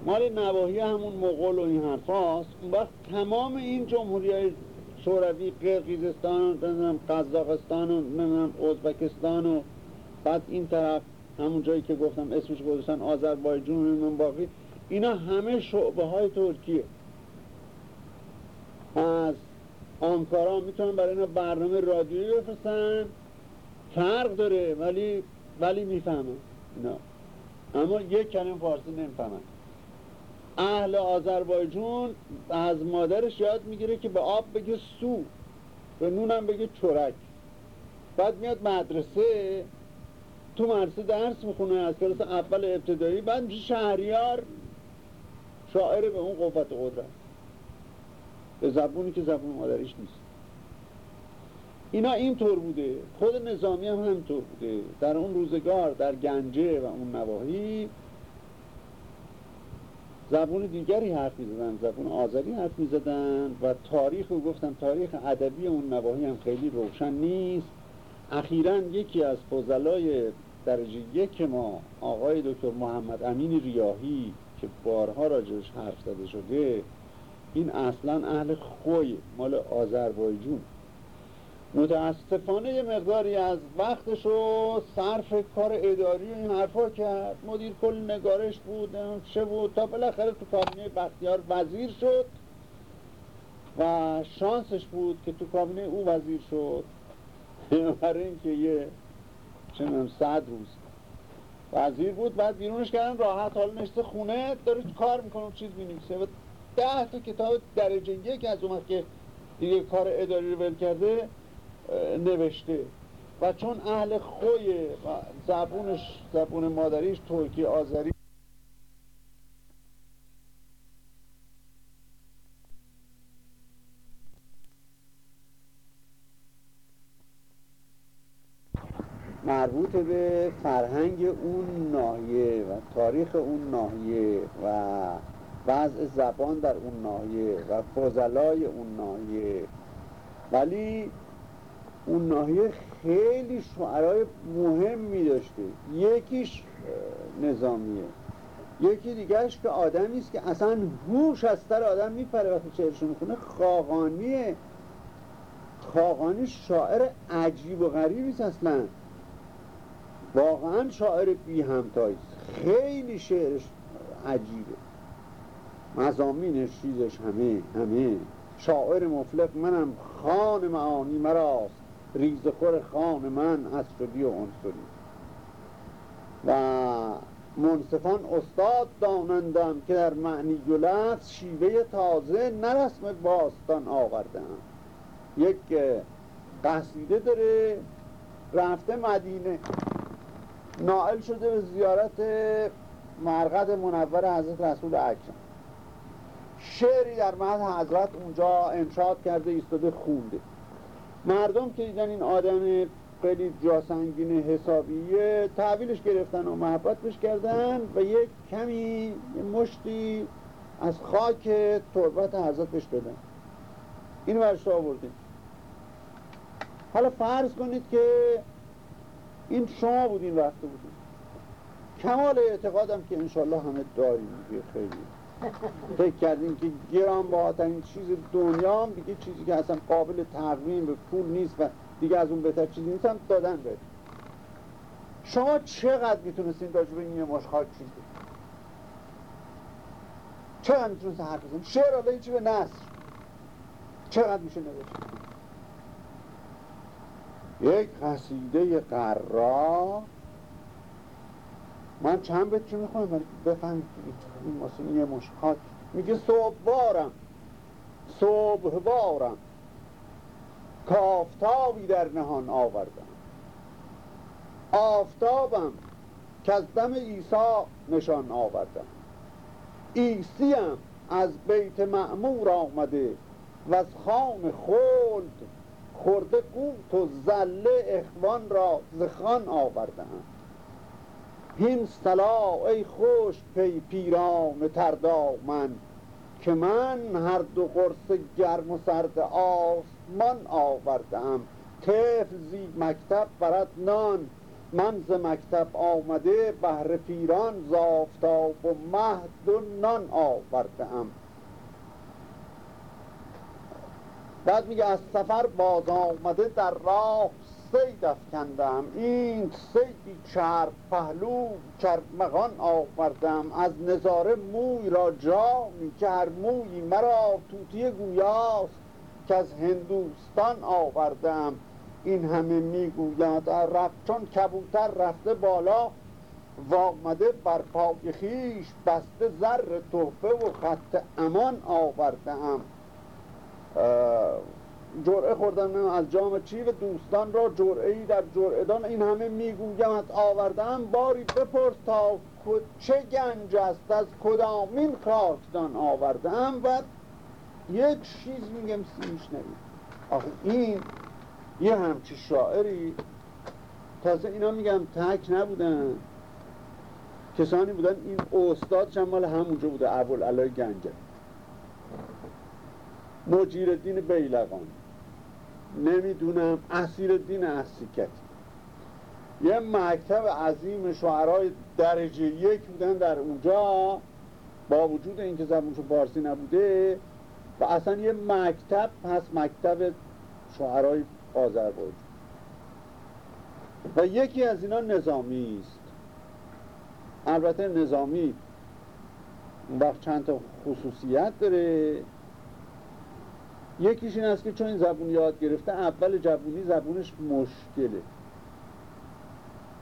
مال نواحی همون مغول و این حرف هاست اون وقت تمام این جمهوری های شوروی قرقیزستان و قزاقستان و ازبکستان و بعد این طرف همون جایی که گفتم اسمش گذاشتن آذربایجان و باقی اینا همه شعبه های ترکیه. از آنکارا می‌تونن برای اینا برنامه رادیویی بفرستن. فرق داره ولی ولی می‌فهمن. اینا. اما یک کلمه فارسی نمی‌فهمن. اهل آذربایجون از مادرش یاد می‌گیره که به آب بگه سو. به نونم بگه چرک بعد میاد مدرسه تو مدرسه درس می‌خونه از کلاس اول ابتدایی بعد میشه شهریار شاعر به اون قوت قدرت. به زبونی که زبون مادریش نیست. اینا اینطور بوده. خود نظامی هم همینطور بوده. در اون روزگار در گنجه و اون نواحی زبون دیگری حرف می‌زدن. زبون آذری حرف می‌زدن و تاریخ رو گفتم تاریخ ادبی اون نواحی هم خیلی روشن نیست. اخیرا یکی از فضلای درجه یک ما آقای دکتر محمد امین ریاهی که بارها راجعش حرف زده شده این اصلا اهل خوی مال آذربایجون. متاسفانه یه مقداری از وقتش رو صرف کار اداری این حرفا کرد. مدیر کل نگارش بود چه بود تا بالاخره تو کابینه بختیار وزیر شد و شانسش بود که تو کابینه او وزیر شد. برای اینکه یه چه صد روز وزیر بود بعد بیرونش کردن راحت حال نشته خونه داره کار می‌کنه چیز می‌نویسه. ده تا کتاب درجه یک از اون که دیگه کار اداری رو ول کرده نوشته. و چون اهل خوی و زبونش زبون مادریش ترکی آذری مربوط به فرهنگ اون ناحیه و تاریخ اون ناحیه و وضع زبان در اون ناحیه و فضلای اون ناحیه. ولی اون ناحیه خیلی شعرهای مهمی داشته یکیش نظامیه. یکی دیگهش که آدمی است که اصلا هوش از سر آدم میپره وقتی شعرشو می‌خونه خاقانیه. خاقانی شاعر عجیب و غریبی است اصلا. واقعا شاعر بی همتاییست خیلی شعرش عجیبه. مزامینش چیزش همه همه. شاعر مفلق منم خان معانی مراست. ریزخور خان من اسربی و عنصری. و منصفان استاد دانندم که در معنی لفظ شیوه تازه نرسم باستان آوردم یک قصیده داره رفته مدینه. نائل شده به زیارت مرقد منور حضرت رسول اکرم. شعری در مهد حضرت اونجا انشاد کرده ایستاده خونده. مردم که دیدن این آدم خیلی جاسنگین حسابیه تحویلش گرفتن و محبت بش کردن و یک کمی مشتی از خاک تربت حضرت بش دادن. این ورشت آوردیم. حالا فرض کنید که این شما بودین رفته بودین. کمال اعتقادم که انشالله همه داریم خیلی. فکر کردیم که گران باهاترین چیز دنیا هم دیگه چیزی که اصلا قابل تقویم به پول نیست و دیگه از اون بهتر چیزی نیست هم دادن به شما چقدر می‌تونستین راجع به این مشخاک چیزی چقدر می‌تونستین حرف بزنید شعر حالا چی به نصر چقدر میشه نوشت؟ یک قصیده قرا من چند بیت چه می‌خونم؟ بفهم این مثلا یه میگه صبح بارم صبح بارم کافتابی در نهان آوردم. آفتابم که از دم ایسا نشان آوردم. ایسیم از بیت معمور آمده و از خان خلد خورده قوت و زله اخوان را زخان آوردم هین سلا ای خوش پی پیران تردامن که من هر دو قرص گرم و سرد آسمان آوردم. طفل زی مکتب برد نان من ز مکتب آمده بهر پیران زافتاب و مهد و نان آوردم. بعد میگه از سفر باز آمده در راه سید افکندم این سیدی چرب پهلو چرمغان آوردم. از نظاره موی را جامی که هر مویی مرا توتی گویاست که از هندوستان آوردم. این همه می‌گوید رفت چون کبوتر رفته بالا و آمده بر پای خیش بسته زر توفه و خط امان آوردم. جرعه خوردم از جام چی و دوستان را جرعه ای در جرعه دان این همه می‌گویم از آوردم باری بپرس تا چه گنج است از کدامین خاکدان آوردم و یک چیز میگم سیش نمید آخه این یه همچی شاعری تازه اینا میگم تک نبودن. کسانی بودن این استاد مال همونجا بوده اول علای گنجه مجیر دین بیلقان. نمی‌دونم. اسیر دین احسیکتی یه مکتب عظیم شعرهای درجه یک بودن در اونجا. با وجود اینکه زبونشو فارسی نبوده. و اصلا یه مکتب هست مکتب شعرهای آذربایجان. و یکی از اینا نظامی است. البته نظامی اون وقت چند تا خصوصیت داره. یکیش این است که چون این زبون یاد گرفته اول جوونی زبونش مشکله.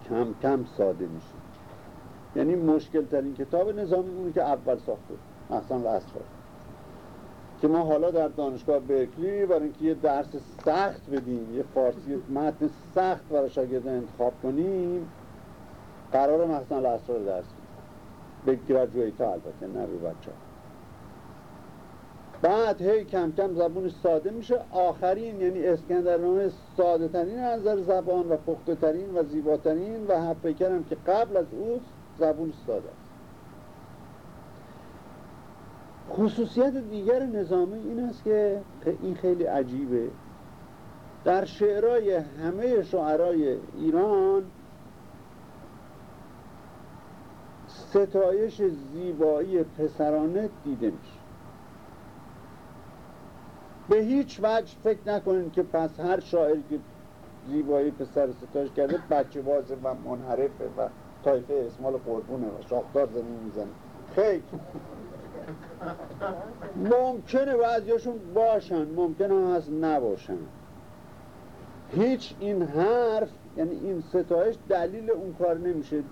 کم کم ساده میشه. یعنی مشکل ترین کتاب نظامی اونی که اول ساخته. احسان و اسرار که ما حالا در دانشگاه برکلی برای اینکه یه درس سخت بدیم یه فارسی متن سخت برای شاگرد انتخاب کنیم قرار محسن الاسرار درس بدیم. به گراجویت البته نه به بچه ها بعد هی کم کم زبونش ساده میشه. آخرین یعنی اسکندرنامه ساده ترین نظر زبان و پخته ترین و زیباترین و هم که قبل از او زبون ساده است. خصوصیت دیگر نظامی این است که این خیلی عجیبه. در شعرهای همه شعرهای ایران ستایش زیبایی پسرانه دیده میشه. به هیچ وجه فکر نکنین که پس هر شاعری که زیبایی پسر ستایش کرده بچه بازه و منحرفه و تایفه اسمال قربونه و شاختار زمین می‌زنه. خیلی ممکنه بعضیاشون باشن ممکنه هم هست نباشن. هیچ این حرف یعنی این ستایش دلیل اون کار نمیشه.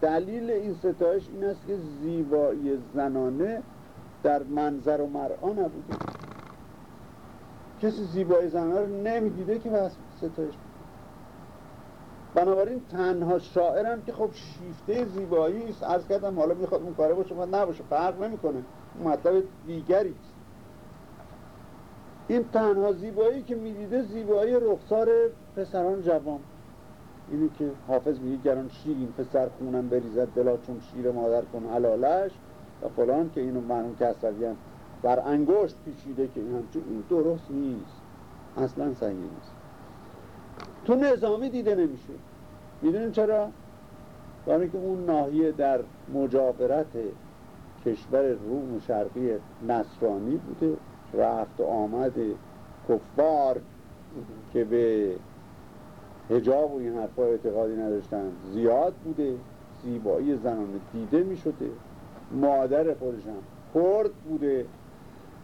دلیل این ستایش این است که زیبایی زنانه در منظر و مرعا نبوده. کسی زیبایی زنانه رو نمی‌دیده که بس ستایش بنابراین تنها شاعرم که خب شیفته زیبایی است. عرض کردم حالا می‌خواد اون کاره باشه و نباشه فرق نمی‌کنه. مطلب دیگری است. این تنها زیبایی که می‌دیده زیبایی رخسار پسران جوان. اینی که حافظ میگه گران شیرین پسر خونم بریزد دلا چون شیر مادر کن علالش و فلان که اینو معلوم که بر انگشت پیچیده که این همچون این درست نیست. اصلا صحیح نیست. تو نظامی دیده نمیشه. می‌دونین چرا؟ برای که اون ناحیه در مجاورت کشور روم شرقی نصرانی بوده. رفت و آمد کفار که به هجاب و این حرفا اعتقادی نداشتن. زیاد بوده. زیبایی زنانه دیده می شده مادر خودشم کرد بوده.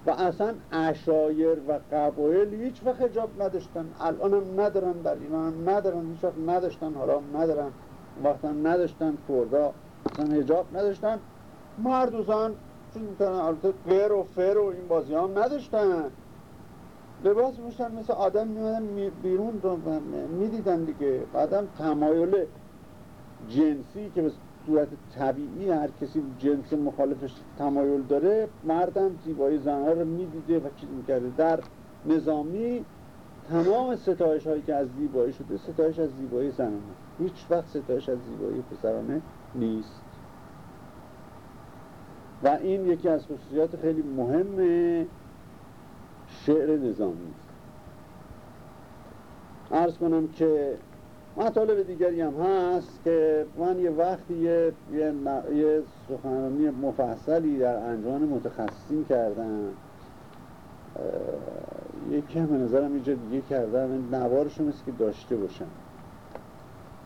و اصلا اشایر و قبایل هیچ وقت حجاب نداشتن. الان هم ندارن در ایران هم ندارن هیچ وقت نداشتن حالا هم ندارن وقت هم نداشتن کردا اصلا حجاب نداشتن. مرد و زن چون می‌تونن البته غیر و فر و این بازی هم نداشتن. لباس میشتن مثل آدم میمدن بیرون رو می‌دیدن دیگه. بعدم تمایل جنسی که صورت طبیعی هر کسی جنس مخالفش تمایل داره مردم زیبایی زنها رو می‌دیده و چیز می‌کرده. در نظامی تمام ستایش هایی که از زیبایی شده ستایش از زیبایی زنانه. هیچ وقت ستایش از زیبایی پسرانه نیست. و این یکی از خصوصیات خیلی مهم شعر نظامی است. ارز کنم که مطالب دیگری هم هست که من یه وقتی یه, یه, یه سخنرانی مفصلی در انجام متخصصین کردم. یکی هم نظرم اینجا دیگه کردم. نوارشون است که داشته باشم.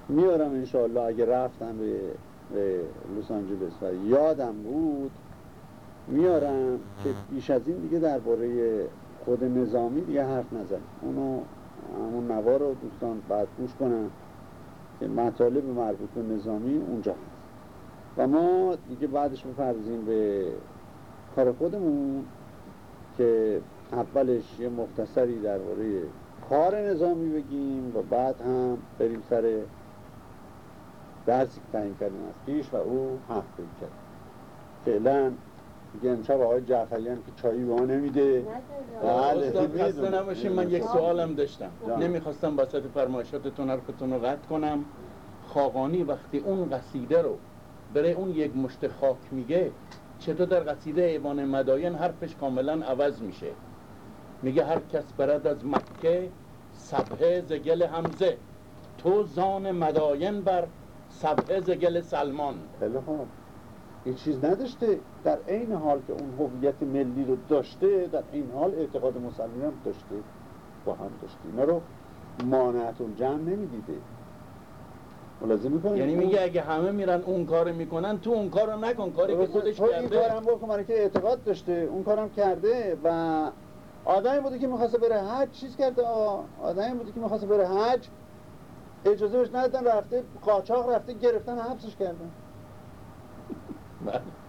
میارم انشاءالله اگه رفتم به, به لس آنجلس و یادم بود میارم که بیش از این دیگه درباره خود نظامی دیگه حرف نزد اونو همون نوار رو دوستان بعد گوش کنن. مطالب مربوط به نظامی اونجا هست. و ما دیگه بعدش بپردازیم به کار خودمون که اولش یه مختصری درباره کار نظامی بگیم و بعد هم بریم سر درسی که تعیین کردیم از پیش و او حق کرد فعلا دیگه امشب آقای جعفریان که چایی به ما نمیده. بله خسته نباشیم من یک سوالم داشتم. جان. نمی‌خواستم وسط فرمایشاتتون حرفتون رو رد کنم. خاقانی وقتی اون قصیده رو برای اون یک مشت خاک میگه چطور در قصیده ایوان مداین حرفش کاملا عوض میشه؟ میگه هر کس برد از مکه سبه زگل حمزه. تو زان مداین بر سبه زگل سلمان. خیلی خوب. یه چیز نداشته. در این حال که اون هویت ملی رو داشته در این حال اعتقاد مسلمی هم داشته. با هم داشته. اینا رو مانعتون جمع نمی‌دیده. ملاحظه می‌کنید یعنی میگه اگه همه میرن اون کار می‌کنن تو اون کار رو نکن. کاری که خودش تو این کرده. کارم بکن برای که اعتقاد داشته. اون کارم کرده و آدمی بوده که می‌خواسته بره حج. چیز کرده؟ آدمی بوده که می‌خواسته بره حج. اجازه بهش ندادن رفته قاچاق رفته گرفتن حبسش کردن.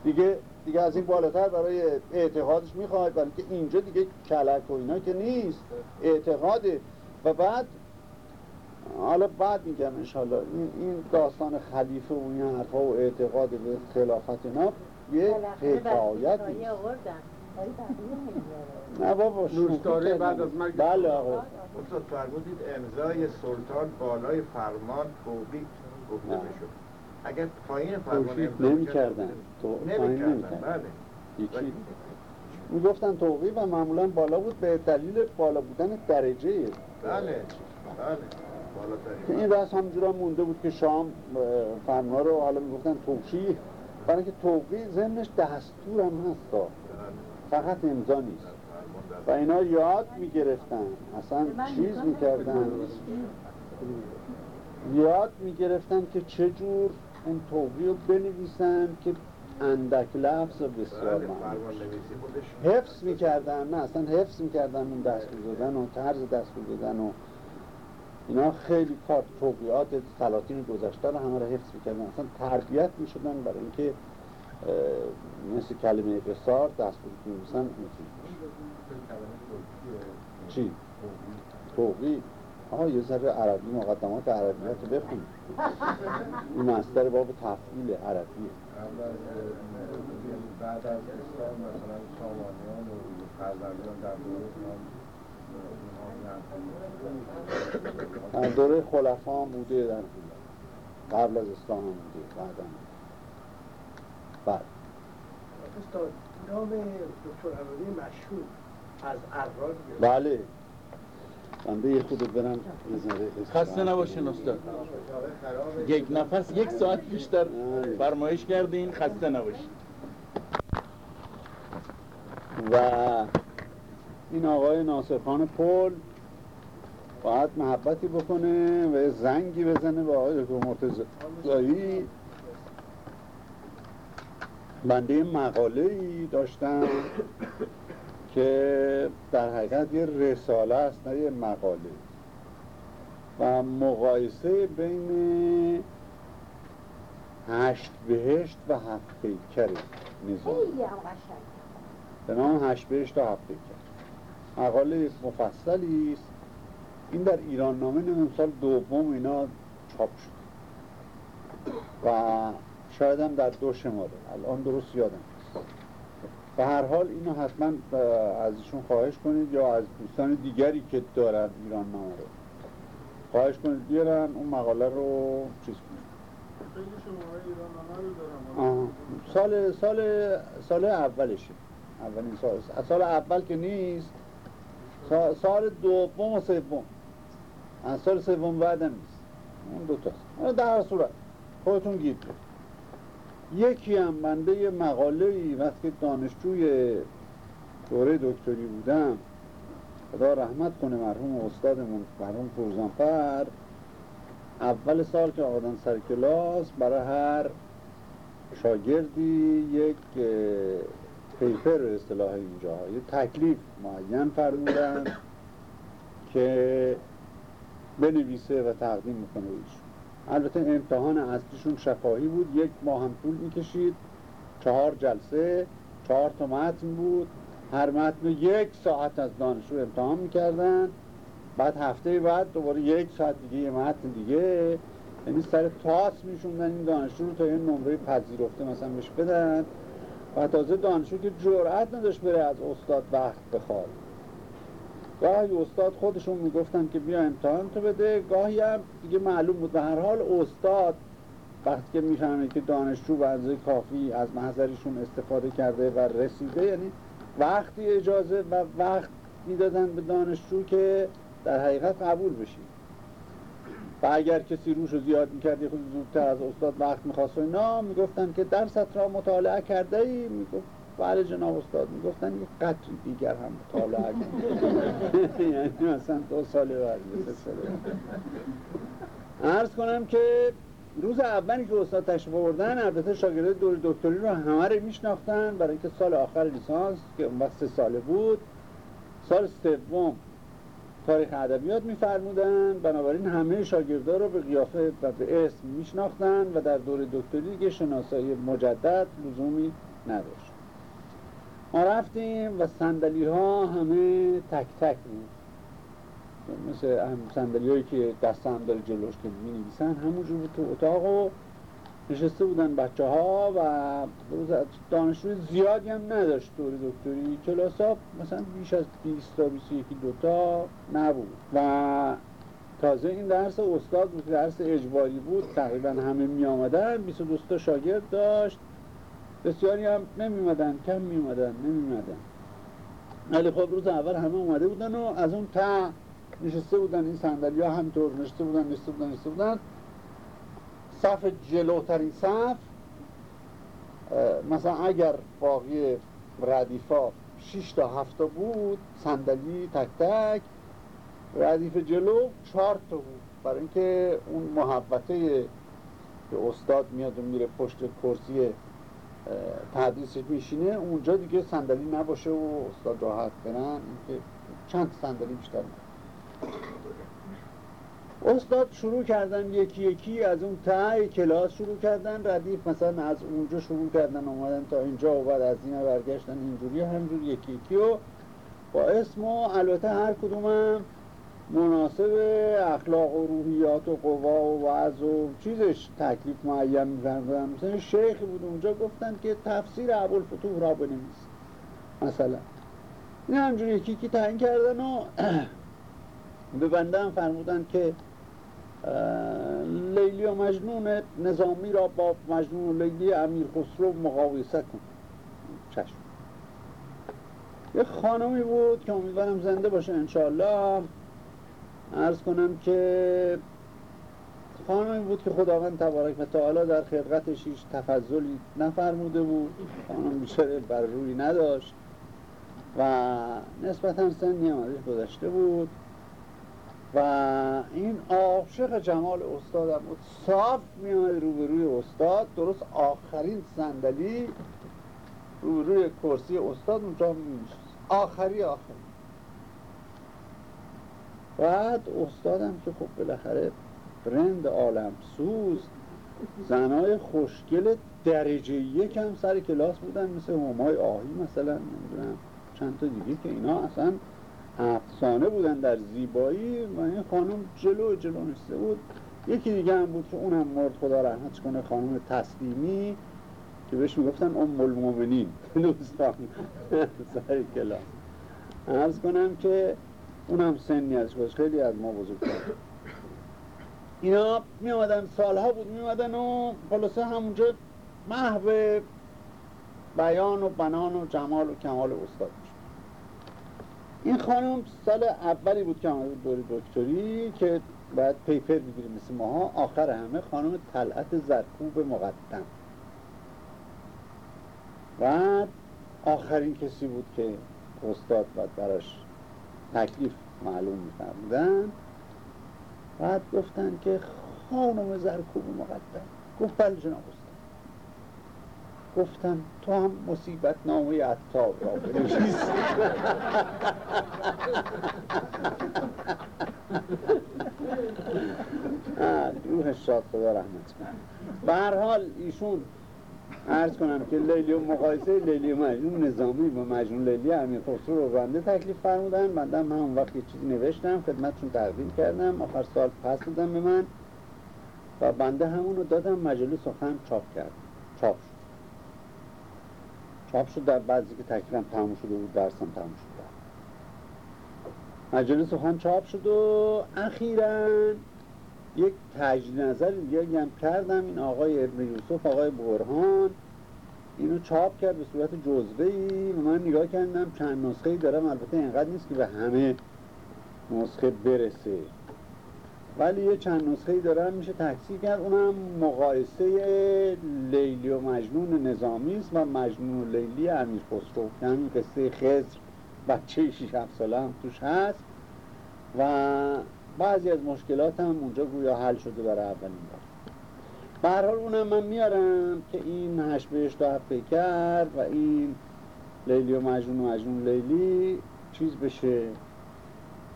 دیگه دیگه از این بالاتر برای اعتقادش می‌خواد برای که اینجا دیگه کلک و اینا که نیست اعتقاده. و بعد حالا بعد میگم انشالله. این, این داستان خلیفه و این حرفا و اعتقاد به خلافت اینا یه حکایت نیست. نه بابا نوشداره. بعد از مرگ بله آقا. استاد فرمودید امضای سلطان بالای فرمان توقیف گفته نه. اگر پایین امضا نمی کرد- کردن تو پایین نمی نمی‌کردن، کردن بله. یکی. می‌گفتن توقیف و معمولا بالا بود به دلیل بالا بودن درجه. بله بله. که این رأس همجورا مونده بود که شام فرما رو حالا می‌گفتن توقیف برای اینکه توقیف ضمنش دستور هم هست. بله. فقط امضا نیست. فرمان و اینا یاد می‌گرفتن. اصلا چیز می‌کردن. یاد می‌گرفتن که چجور اون توقیف رو بنویسن که اندک لفظ و بسیار بله معنی حفظ می‌کردن نه اصلا حفظ می‌کردن اون دستور دادن و طرز دستور دادن و اینا خیلی کار توقیات سلاطین گذشته رو همه رو حفظ می‌کردن. اصلا تربیت می‌شدن برای اینکه مثل کلمه قصار دستور که می‌نویسن می‌نویسن. چی؟ توقی آها یه ذره عربی مقدمات عربیت رو بخون این مستر باب تفعیل عربیه بعد از اسلام مثلا سامانیان و خزرویان در دوره در دوره خلفا هم بوده در قبل از اسلام هم بوده بعدا. بعد. استاد نام دکتر علوی مشهور از گرفت. بله. بنده یه خود برم خسته نباشین استاد. یک نفس یک ساعت بیشتر فرمایش کردین خسته نباشین. و این آقای ناصرخان پل باید محبتی بکنه و یه زنگی بزنه به آقای دکتر مرتضایی بنده مقاله ای داشتم. که در حقیقت یه رساله است نه یه مقاله. و مقایسه بین هشت بهشت و هفت پیکر نظام. به نام هشت بهشت و هفت پیکر. مقاله مفصلی است. این در ایران نامه نمیم سال دوم اینا چاپ شد. و شاید هم در دو شماره. الان درست یادم. به هر حال اینو حتما اه، از ایشون خواهش کنید یا از دوستان دیگری که دارن ایران نامه رو. خواهش کنید بیارن اون مقاله رو چیز کنید. آها. سال سال سال اولشه. اولین سال. سال اول که نیست سا- سال دوم و سوم. از سال سوم بعدم نیست. اون دو تاست در هر صورت. خودتون گیر کنید. یکی هم بنده یه مقاله ای وقتی دانشجوی دوره دکتری بودم خدا رحمت کنه مرحوم استادمون مرحوم فروزانفر اول سال که آمدن سر کلاس برای هر شاگردی یک پیپر به اصطلاح اینجا یه تکلیف معین فرمودن که بنویسه و تقدیم می‌کنه ایشون. البته امتحان اصلیشون شفاهی بود. یک ماه هم طول می‌کشید. چهار جلسه چهار تا متن بود. هر متن یک ساعت از دانشجو امتحان می‌کردن. بعد هفته بعد دوباره یک ساعت دیگه یه متن دیگه. یعنی سر تاس میشوندن این دانشجو رو تا یه نمره پذیرفته مثلا بهش بدن. و تازه دانشجو که جرأت نداشت بره از استاد وقت بخواد گاهی استاد خودشون می‌گفتن که بیا امتحان تو بده. گاهی هم دیگه معلوم بود به هر حال استاد وقتی که می‌فهمه که دانشجو به کافی از محضرشون استفاده کرده و رسیده یعنی وقتی اجازه و وقت می‌دادن به دانشجو که در حقیقت قبول بشید و اگر کسی روش رو زیاد می‌کرد یه خود زودتر از استاد وقت می‌خواست و اینا می‌گفتن که درست را مطالعه کرده ای می‌گفت بله جناب استاد می‌گفتن یه قطری دیگر هم مطالعه <laughs> یعنی مثلا دو سال بعد عرض کنم که روز اولی که استاد تشریف آوردن البته شاگرد دور دکتری رو همه رو میشناختن برای اینکه سال آخر لیسانس که اون وقت ساله بود سال سوم تاریخ ادبیات میفرمودن. بنابراین همه شاگردا رو به قیافه و به اسم میشناختن و در دور دکتری دیگه شناسایی مجدد لزومی نداشت. ما رفتیم و سندلی ها همه تک تک بود. مثل هم سندلی هایی که دست هم داره جلوش که می نویسن همونجور بود تو اتاق و نشسته بودن بچه ها و دانشجوی زیادی هم نداشت دور دکتری کلاس ها مثلا بیش از 20 تا 21 دوتا نبود. و تازه این درس استاد بود درس اجباری بود. تقریبا همه می آمدن 22 تا شاگرد داشت. بسیاری هم نمی اومدن کم می اومدن نمی اومدن ولی خب روز اول همه اومده بودن و از اون تا نشسته بودن این صندلی ها همینطور نشسته بودن نشسته بودن نشسته بودن. صف جلوترین صف مثلا اگر باقی ردیفا 6 تا 7 تا بود صندلی تک تک ردیف جلو 4 تا بود. برای اینکه اون محبته که استاد میاد و میره پشت کرسی تدریس میشینه اونجا دیگه صندلی نباشه و استاد راحت برن. اینکه چند صندلی بیشتر استاد شروع کردن یکی یکی. از اون تای کلاس شروع کردن. ردیف مثلا از اونجا شروع کردن اومدن تا اینجا و بعد از این برگشتن اینجوری همینجور یکی یکی. و با اسم و البته هر کدومم مناسب اخلاق و روحیات و قوا و وعظ و چیزش تکلیف معین میفرمدن مثلا شیخ بود اونجا گفتن که تفسیر فتوح را بنویس مثلا. این همجوری یکی یکی تعیین کردن و <clears throat> به بنده هم فرمودن که لیلی و مجنون نظامی را با مجنون و لیلی امیر خسرو مقایسه کن. چشم. یه خانمی بود که امیدوارم زنده باشه انشالله ارز کنم که خانمی بود که خداوند تبارک و تعالی در خلقتش هیچ تفضلی نفرموده بود. خانم بیشتر بر روی نداشت و نسبتا سنی هم ازش گذشته بود. و این عاشق جمال استادم بود. صاف میامد روبروی استاد. درست آخرین صندلی روبروی کرسی استاد اونجا میشه آخری آخری. بعد استادم که خب بالاخره برند عالم سوز زنای خوشگل درجه یک سر کلاس بودن مثل همای آهی مثلا نمی‌دونم چند تا دیگه که اینا اصلا افسانه بودن در زیبایی و این خانم جلو جلو نشسته بود. یکی دیگه هم بود که اونم مرد خدا رحمتش کنه خانم تسلیمی که بهش می‌گفتن ام المومنین <laughs> دوستان سر کلاس. عرض کنم که اونم سنی از باش خیلی از ما بزرگتر. اینا می آمدن سالها بود می آمدن و خلاصه همونجا محو بیان و بنان و جمال و کمال استاد این خانم سال اولی بود که آمده دوری دکتری که باید پیپر بگیریم مثل ماها. آخر همه خانم طلعت زرکوب مقدم. و آخرین کسی بود که استاد باید براش تکلیف معلوم میفرمودن. بعد گفتن که خانم زرکوب مقدم. گفت بله جناب استاد. گفتم تو هم مصیبت نامه عطار را بنویس. <laughs> روحش شاد خدا رحمت به هر حال ایشون عرض کنم که لیلی و مقایسه لیلی و مجنون نظامی با مجنون لیلی امیر خسرو رو بنده تکلیف فرمودن. بنده هم همون وقت یه چیزی نوشتم خدمتشون تقدیم کردم. آخر سال پس دادم به من و بنده همون رو دادم مجله سخن چاپ کرد چاپ شد. چاپ شد در بعضی که تکلیفم تموم شده بود درسم تموم شد مجله سخن چاپ شد و اخیرا یک تجدید نظر دیگه هم کردم. این آقای ابن یوسف آقای برهان اینو چاپ کرد به صورت جزوه ای و من نگاه کردم چند نسخه ای دارم. البته اینقدر نیست که به همه نسخه برسه. ولی یه چند نسخه ای دارم میشه تکثیر کرد. اونم مقایسه لیلی و مجنون نظامی است و مجنون و لیلی امیر خسرو. که همین قصه خزر بچه 6 ساله هم توش هست. و بعضی از مشکلات هم اونجا گویا حل شده برای اولین بار. به اونم من میارم که این هشت بهشت و هفت کرد و این لیلی و مجنون و مجنون لیلی چیز بشه.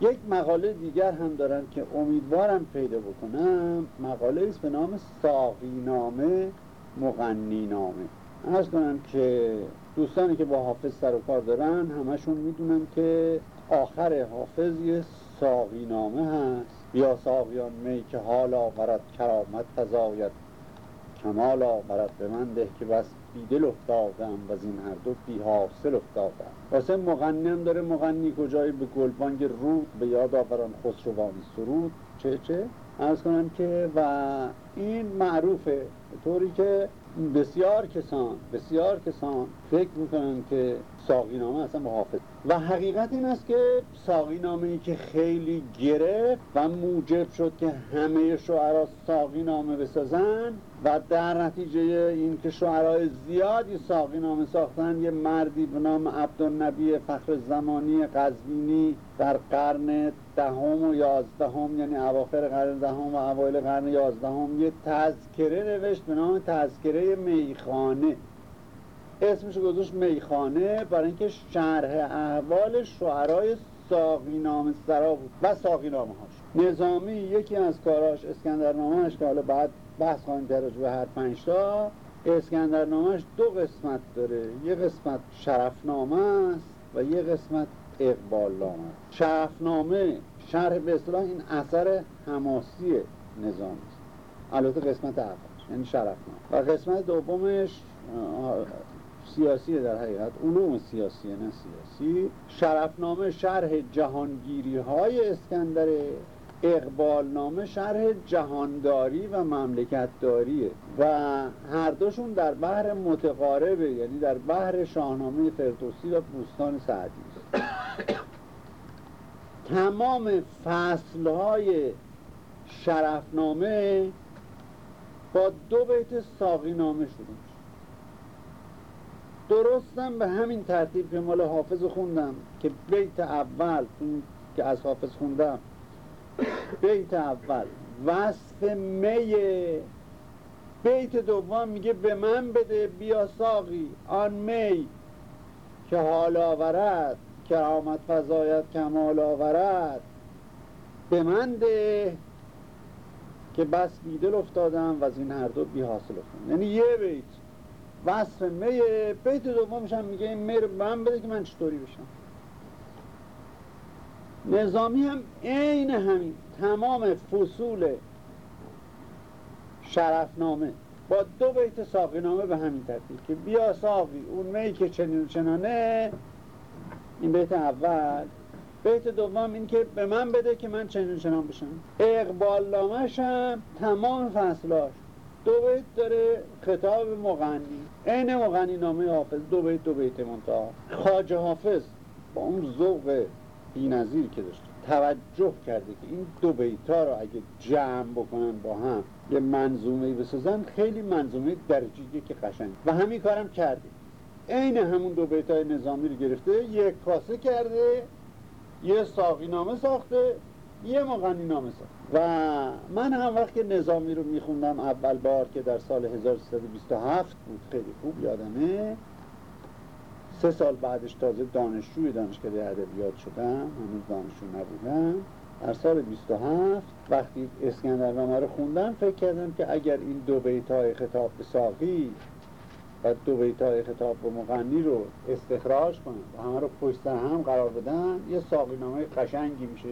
یک مقاله دیگر هم دارم که امیدوارم پیدا بکنم. مقاله است به نام ساقی نامه مغنی نامه. ارز کنم که دوستانی که با حافظ سر و کار دارن همشون می‌دونن که آخر حافظ یه ساقی نامه هست. یا ساقیان می که حال آورد کرامت فضایت کمال آورد به من ده که بس بیدل افتادم و از این هر دو بی حاصل افتادم. واسه مغنی داره مغنی کجایی به گلبانگ رود به یاد آوران خسروانی سرود. چه چه؟ ارز کنم که و این معروفه. به طوری که بسیار کسان بسیار کسان فکر می‌کنن که ساقی نامه اصلا حافظ و حقیقت این است که ساقی نامه ای که خیلی گرفت و موجب شد که همه شعرا ساقی نامه بسازن و در نتیجه این که شعرهای زیادی ساقی نامه ساختن یه مردی به نام عبدالنبی فخر زمانی قزوینی در قرن دهم و یازدهم یعنی اواخر قرن دهم و اوایل قرن یازدهم یه تذکره نوشت به نام تذکره میخانه. اسمش گذاشت میخانه برای اینکه شرح احوال شعرهای ساقی نام سرا بود و ساقی نامه هاش نظامی یکی از کاراش اسکندرنامهش که حالا بعد بحث خواهیم درج به هر پنجتا اسکندرنامهش دو قسمت داره. یه قسمت شرفنامه است و یه قسمت اقبال نامه شرفنامه شرح به اصطلاح این اثر حماسی نظامی است. البته قسمت اولش یعنی شرفنامه. و قسمت دومش سیاسی در حقیقت علوم سیاسی نه سیاسی. شرفنامه شرح جهانگیری های اسکندره اقبالنامه شرح جهانداری و مملکتداریه و هر دوشون در بحر متقاربه یعنی در بحر شاهنامه فردوسی و بوستان سعدی. تمام فصلهای شرفنامه با دو بیت ساقی نامه شروع درستم به همین ترتیب که مال حافظ خوندم که بیت اول که از حافظ خوندم بیت اول. وصف می بیت دوم میگه به من بده بیا ساقی آن می که حال آورد کرامت فضایت کمال آورد. به من ده که بس بیدل افتادم و از این هر دو بی حاصل افتادم. یعنی یه بیت. وصف می بیت دومش هم میگه این می رو من بده که من چطوری بشم. نظامی هم عین همین تمام فصول شرفنامه با دو بیت ساقی نامه به همین ترتیب که بیا ساقی اون می که چنین چنانه این بیت اول. بیت دوم این که به من بده که من چنین چنان بشم. اقبال نامش هم تمام فصلاش. دو بیت داره خطاب مغنی. عین مغنی نامه حافظ دو بیت دو بیت منتها. خاج حافظ با اون ذوق نظیر که داشته توجه کرده که این دو بیتا رو اگه جمع بکنن با هم یه منظومه بسازن خیلی منظومه درجیه که قشنگ. و همین کارم کرده. عین همون دو بیتای نظامی رو گرفته یک کاسه کرده یه ساقی نامه ساخته یه مغنی نامه ساخت و من هم وقت که نظامی رو میخوندم اول بار که در سال 1327 بود خیلی خوب یادمه. سه سال بعدش تازه دانشجوی دانشکده ادبیات شدم هنوز دانشجو نبودم. در سال 27 وقتی اسکندرنامه رو خوندم فکر کردم که اگر این دو بیت های خطاب ساقی و دو بیت های خطاب به مغنی رو استخراج کنم و همه رو پشت هم قرار بدن یه ساقی نامه قشنگی میشه.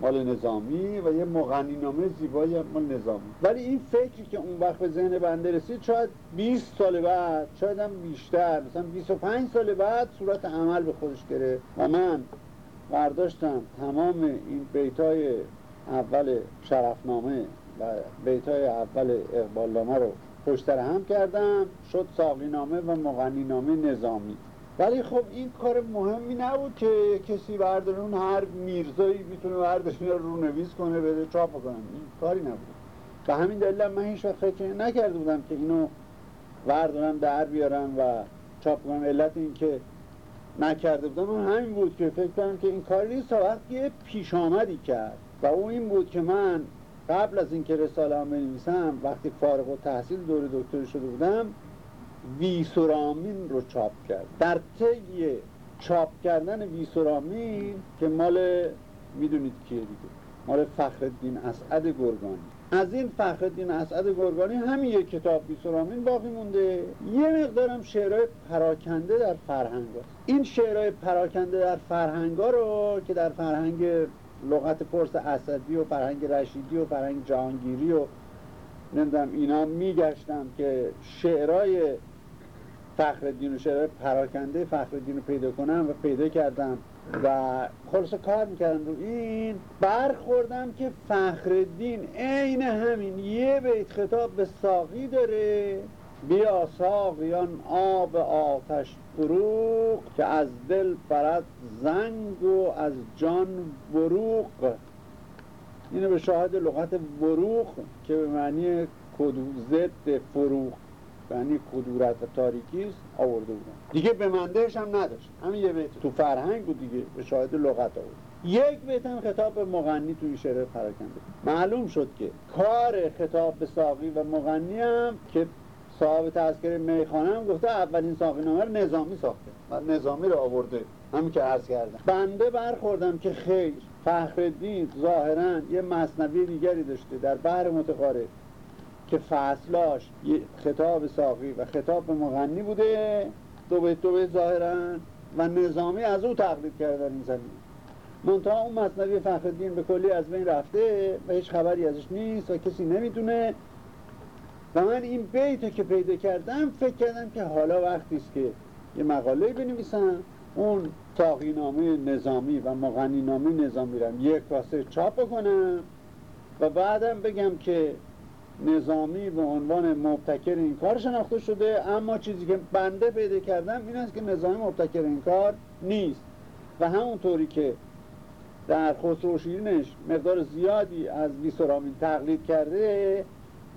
مال نظامی و یه مغنی نامه زیبایی مال نظامی. ولی این فکری که اون وقت به ذهن بنده رسید شاید 20 سال بعد شاید هم بیشتر مثلا 25 سال بعد صورت عمل به خودش گرفت. و من برداشتم تمام این بیتای اول شرفنامه و بیتای اول اقبالنامه رو پشتر هم کردم. شد ساقینامه و مغنینامه نظامی. ولی خب این کار مهمی نبود که کسی برداره اون هر میرزایی می‌تونه برداره رو نویس کنه بده چاپ کنه. این کاری نبود. به همین دلیل من هیچ وقت فکر نکرده بودم که اینو بردارم در بیارم و چاپ کنم. علت این که نکرده بودم اون همین بود که فکر کنم که این کاری نیست. تا وقتی پیش آمدی کرد و اون این بود که من قبل از اینکه رساله هم بنویسم وقتی فارغ و تحصیل دور دکتری شده بودم ویسورامین رو چاپ کرد. در طی چاپ کردن ویسورامین که مال می‌دونید کیه دیگه؟ مال فخردین اسعد گرگانی. از این فخردین اسعد گرگانی همین یک کتاب ویسورامین باقی مونده. یه مقدارم شعرهای پراکنده در فرهنگ هست. این شعرهای پراکنده در فرهنگ رو که در فرهنگ لغت فرس اسدی و فرهنگ رشیدی و فرهنگ جهانگیری و نمی‌دونم اینا میگشتم که شعرهای فخر و شعرهای پراکنده فخر رو پیدا کنم و پیدا کردم. و خلاص کار می‌کردم رو این برخوردم که فخردین عین همین یه بیت خطاب به ساقی داره. بیا ساقیان آب آتش فروغ که از دل برد زنگ و از جان بروغ اینو به شاهد لغت بروغ که به معنی کدو ضد فروغ. یعنی کدورت و تاریکی است آورده بودن. دیگه به مندهش هم نداشت. همین یه بیت. تو فرهنگ بود دیگه به شاهد لغت آورد. یک بیت هم خطاب به مغنی تو این شعر پراکنده. معلوم شد که کار خطاب به ساقی و مغنی هم که صاحب تذکر میخانه هم گفته اولین ساقی نامه رو نظامی ساخته. و نظامی رو آورده. همین که عرض کردم. بنده برخوردم که خیر فخردین ظاهرا یه مصنوی دیگری داشته در بحر متقارب. که فصلاش خطاب ساقی و خطاب به مغنی بوده دو بیت دو بیت ظاهرا و نظامی از او تقلید کرده این زمین. منتها اون مصنوی فخردین به کلی از بین رفته و هیچ خبری ازش نیست و کسی نمی‌دونه. و من این بیت که پیدا کردم فکر کردم که حالا وقتی است که یه مقاله بنویسم اون نامه نظامی و مغنی نامه نظامی رو یک واسه چاپ کنم و بعدم بگم که نظامی به عنوان مبتکر این کار شناخته شده اما چیزی که بنده پیدا کردم این است که نظامی مبتکر این کار نیست. و همونطوری که در خسرو شیرینش مقدار زیادی از ویسرامین تقلید کرده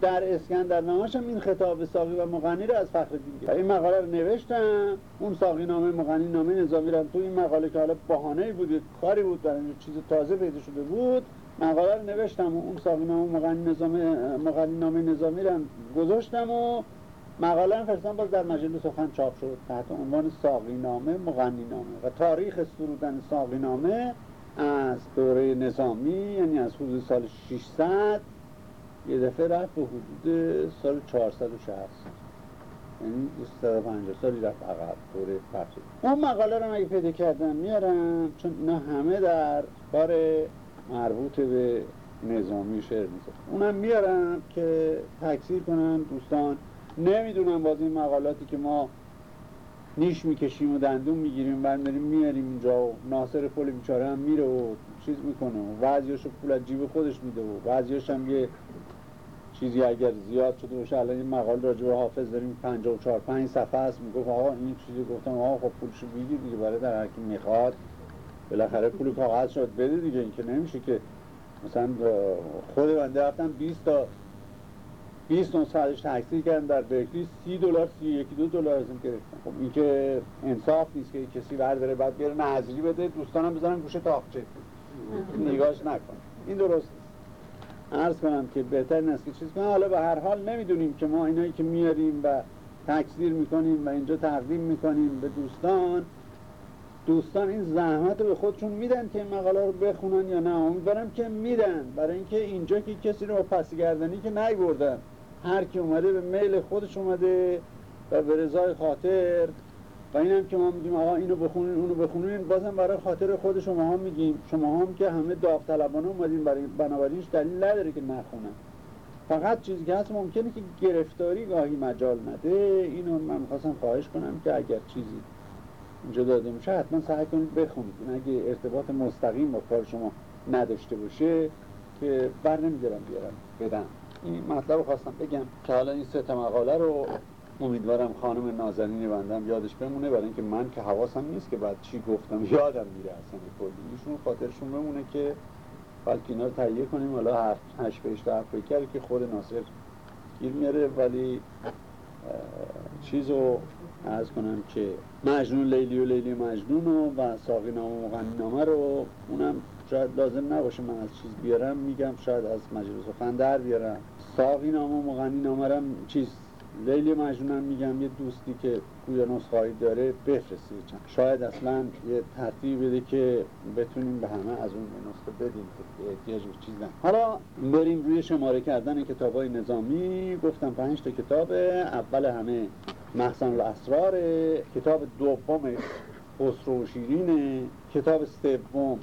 در اسکندرنامه‌ش هم این خطاب ساقی و مغنی رو از فخر و این مقاله رو نوشتم اون ساقی نامه مغنی نامه نظامی رو تو این مقاله که حالا بهانه بود کاری بود برای چیز تازه پیدا شده بود مقاله رو نوشتم و اون ساقی مغنی نامه نظامی رو گذاشتم و مقاله هم فرستم باز در مجله سخن چاپ شد تحت عنوان ساقی نامه مغنی نامه و تاریخ سرودن ساقی نامه از دوره نظامی یعنی از حدود سال 600 یه دفعه رفت به حدود سال 460 یعنی 250 سالی رفت عقب دوره پخش. اون مقاله رو اگه پیدا کردم میارم چون اینا همه در بار مربوط به نظامی شعر میزه اونم میارم که تکثیر کنن دوستان. نمی‌دونم باز این مقالاتی که ما نیش می‌کشیم و دندون می‌گیریم بعد میاریم اینجا و ناصر پول بیچاره هم میره و چیز می‌کنه و بعضیاشو پول از جیب خودش میده و بعضیاش هم یه چیزی اگر زیاد شده باشه الان این مقال راجع به حافظ داریم 54 5 صفحه است. می‌گفت آقا این چیزی گفتم آقا خب پولشو بگیر دیگه برای در هر کی می‌خواد. بالاخره پول کاغذ شد. بده دیگه. این که نمیشه که مثلا خود بنده رفتم 20 تا 20 اون سالش تکثیر کردم در برکلی. 30 دلار 31 دو دلار از این گرفتم خب این که انصاف نیست که کسی برداره بعد بیاره نظری بده دوستانم بزنن گوشه تاقچه. نگاش نکن. این درست. عرض کنم که بهتر این است که چیز کنم. حالا به هر حال نمی‌دونیم که ما اینایی که میاریم و تکثیر می‌کنیم و اینجا تقدیم می‌کنیم به دوستان دوستان این زحمت رو به خودشون میدن که این مقاله رو بخونن یا نه. امیدوارم که میدن. برای اینکه اینجا که کسی رو پس گردنی که بردن هر کی اومده به میل خودش اومده و به رضای خاطر. و این هم که ما میگیم آقا اینو بخونین اونو بخونین. بازم برای خاطر خود شما هم میگیم. شما هم که همه داوطلبانه اومدین برای بنابراینش دلیل نداره که نخونن. فقط چیزی که هست ممکنه که گرفتاری گاهی مجال نده. اینو من می‌خواستم خواهش کنم که اگر چیزی اینجا داده میشه حتما سعی کنید بخونید. اگه ارتباط مستقیم با کار شما نداشته باشه که بر نمیدارم بیارم بدم. این مطلب رو خواستم بگم. که حالا این سه مقاله رو امیدوارم خانم نازنین بندم یادش بمونه برای اینکه من که حواسم نیست که بعد چی گفتم یادم میره اصلا. کلی ایشون خاطرشون بمونه که بلکه اینا رو تهیه کنیم. حالا هشت پیش کرد که خود ناصر گیر میاره. ولی چیز رو ارز کنم که مجنون لیلی و لیلی مجنون و, و ساقی نامه و نامه رو اونم شاید لازم نباشه من از چیز بیارم میگم شاید از مجلس سخن در بیارم. ساقی نامه و مغنی رو چیز لیلی مجنونم میگم یه دوستی که گویا نسخه داره بفرستید چند شاید اصلا یه ترتیب بده که بتونیم به همه از اون نسخه بدیم. که احتیاج به چیز حالا بریم روی شماره کردن کتاب های نظامی. گفتم پنج تا کتاب. اول همه محسن الاسرار. کتاب دومش خسرو و شیرینه. کتاب سوم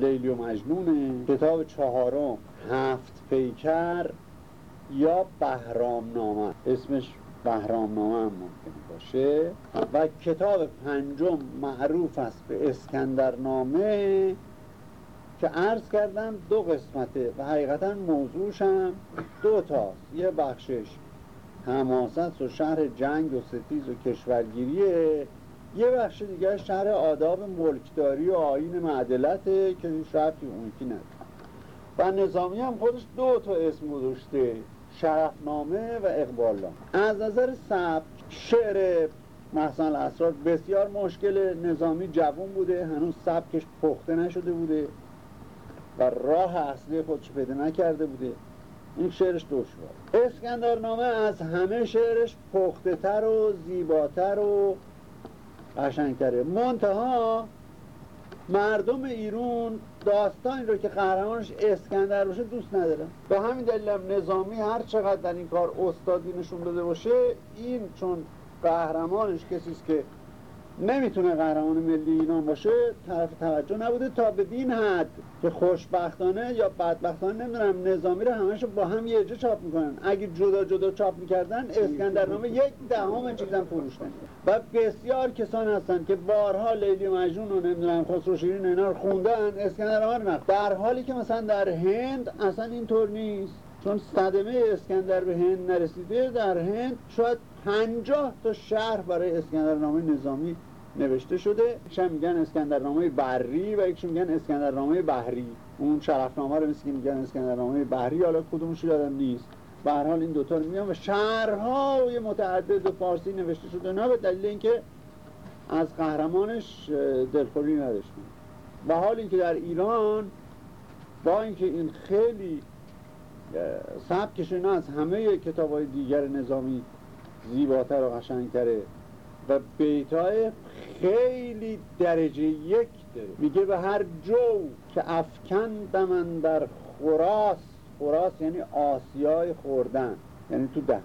لیلی و مجنونه. کتاب چهارم هفت پیکر. یا بهرام نامه اسمش بهرام نامه هم ممکن باشه. و کتاب پنجم معروف است به اسکندرنامه که عرض کردم دو قسمته و حقیقتا موضوعش هم دو تاست. یه بخشش حماست و شهر جنگ و ستیز و کشورگیریه. یه بخش دیگه شهر آداب ملکداری و آین معدلته که هیچ رفتی اون نداره. و نظامی هم خودش دو تا اسم گذاشته. شرفنامه و اقبالنامه. از نظر سبک شعر محسن الاسرار بسیار مشکل نظامی جوان بوده هنوز سبکش پخته نشده بوده و راه اصلی خودش پیدا نکرده بوده. این شعرش دشوار. اسکندرنامه از همه شعرش پخته تر و زیباتر و قشنگتره. منتها مردم ایران داستانی رو که قهرمانش اسکندر باشه دوست ندارن به همین دلیل نظامی هر چقدر در این کار استادی نشون داده باشه این چون قهرمانش کسی که نمی‌تونه قهرمان ملی ایران باشه طرف توجه نبوده تا به دین حد. که خوشبختانه یا بدبختانه نمی‌دونم نظامی رو همشو با هم یه جا چاپ می‌کنن. اگه جدا جدا چاپ می‌کردن اسکندرنامه یک دهم چیزم فروشتن و بسیار کسان هستن که بارها لیلی مجنون و نمی‌دونم خسرو شیرین اینا رو خوندن اسکندرنامه رو در حالی که مثلا در هند اصلا اینطور نیست. چون صدمه اسکندر به هند نرسیده در هند شاید پنجاه تا شهر برای اسکندرنامه نظامی نوشته شده. یکشون میگن اسکندرنامه بری و یکشون میگن اسکندرنامه بحری. اون شرفنامه رو مثل میگن اسکندرنامه بحری حالا کدومش یادم نیست. به هر حال این دوتا رو میگن و متعدد و فارسی نوشته شده. نه به دلیل اینکه از قهرمانش دلخوری نداشتن. و حال اینکه در ایران با اینکه این خیلی سبکش اینا از همه کتاب های دیگر نظامی زیباتر و قشنگتره و بیتای خیلی درجه یک داره. میگه به هر جو که افکندم من در خوراس خوراس یعنی آسیای خوردن یعنی تو دهن.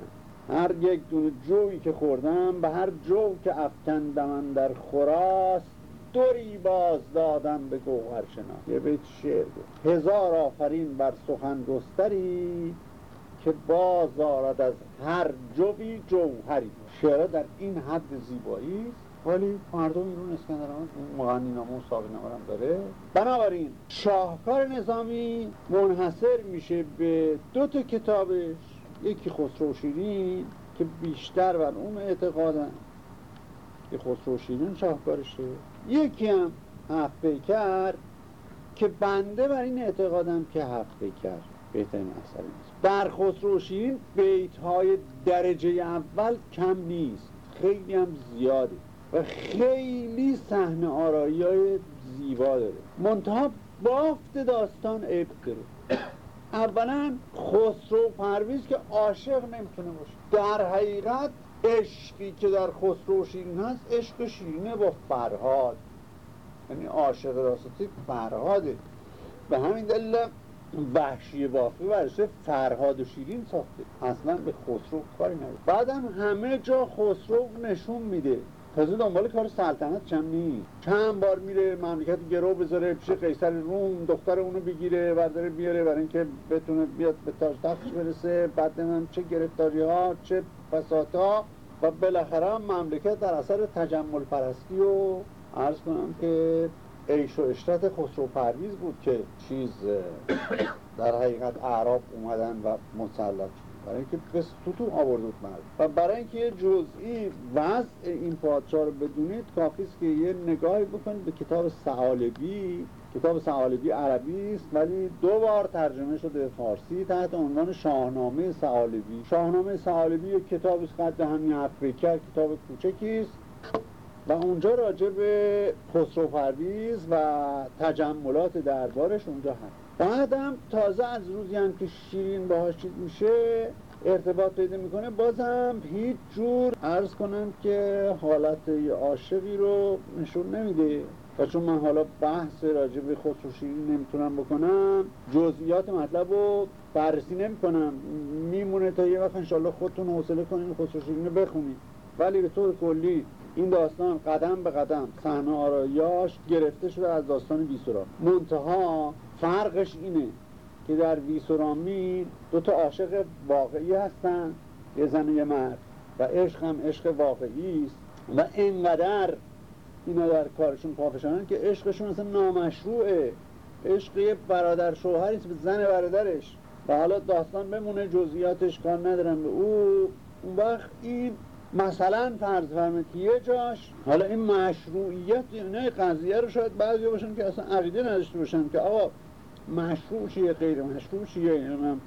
هر یک دونه جویی که خوردم به هر جو که افکندم من در خوراس دوری باز دادم به گوهر شنا یه بیت شعر هزار آفرین بر سخن گستری که باز آرد از هر جوی جوهری. شعره در این حد زیبایی ولی مردم ایرون اسکندران مغنی نامه و ساقی نامه داره. بنابراین شاهکار نظامی منحصر میشه به دو تا کتابش. یکی خسرو شیرین که بیشتر بر اون اعتقادن. که خسرو شیرین شاهکارشه. یکی هم هفت پیکر که بنده بر این اعتقادم که هفت پیکر بهترین اثر نیست در خسرو شیرین بیت های درجه اول کم نیست خیلی هم زیاده و خیلی صحنه آرایی های زیبا داره. منتها بافت داستان عیب داره. اولا خسرو پرویز که عاشق نمی‌تونه باشه. در حقیقت عشقی که در خسرو شیرین هست عشق شیرینه با فرهاد. یعنی عاشق راستی فرهاده. به همین دلیل وحشی باقی ورشه فرهاد و شیرین ساخته. اصلا به خسرو کاری نداره. بعدم همه جا خسرو نشون میده. تازه دنبال کار سلطنت چم نیست. چند بار میره مملکت گرو بذاره پیش قیصر روم دختر اونو بگیره برداره بیاره برای اینکه بتونه بیاد به تاج تختش برسه. بعد من چه گرفتاری ها چه فساد ها و بالاخره مملکت در اثر تجمل پرستی و عرض کنم که عیش و اشرت خسرو پرویز بود که چیز در حقیقت اعراب اومدن و مسلط برای اینکه به ستون آورده بود مرد. و برای اینکه یه جزئی وضع این پادشاه رو بدونید کافی است که یه نگاهی بکنید به کتاب سعالبی کتاب سعالبی عربی است ولی دو بار ترجمه شده به فارسی تحت عنوان شاهنامه سعالبی شاهنامه سعالبی یک کتاب است قد همین افریکر کتاب کوچکی است و اونجا راجع به خسرو پرویز و تجملات دربارش اونجا هست. بعدم تازه از روزی هم که شیرین باهاش چیز میشه ارتباط پیدا می‌کنه. بازم هیچ جور عرض کنم که حالت عاشقی رو نشون نمیده. و چون من حالا بحث راجع به خسرو شیرین نمی‌تونم بکنم جزئیات مطلب رو بررسی نمی‌کنم. میمونه تا یه وقت انشالله خودتون حوصله کنین خسرو شیرین رو بخونید ولی به طور کلی این داستان قدم به قدم صحنه آرایاش گرفته شده از داستان بیسورا منتها فرقش اینه که در ویسورامی دو تا عاشق واقعی هستن یه زن و یه مرد و عشق هم عشق واقعی است. و اینقدر اینا در کارشون پافشانن که عشقشون اصلا نامشروعه. عشق یه برادر شوهری به زن برادرش. و حالا داستان بمونه جزئیاتش کار ندارم به او. اون وقت این مثلا فرض فرمید یه جاش حالا این مشروعیت نه قضیه رو شاید بعضی باشن که اصلا عقیده نداشته باشن که آقا مشروع چیه غیر مشروع چیه یعنی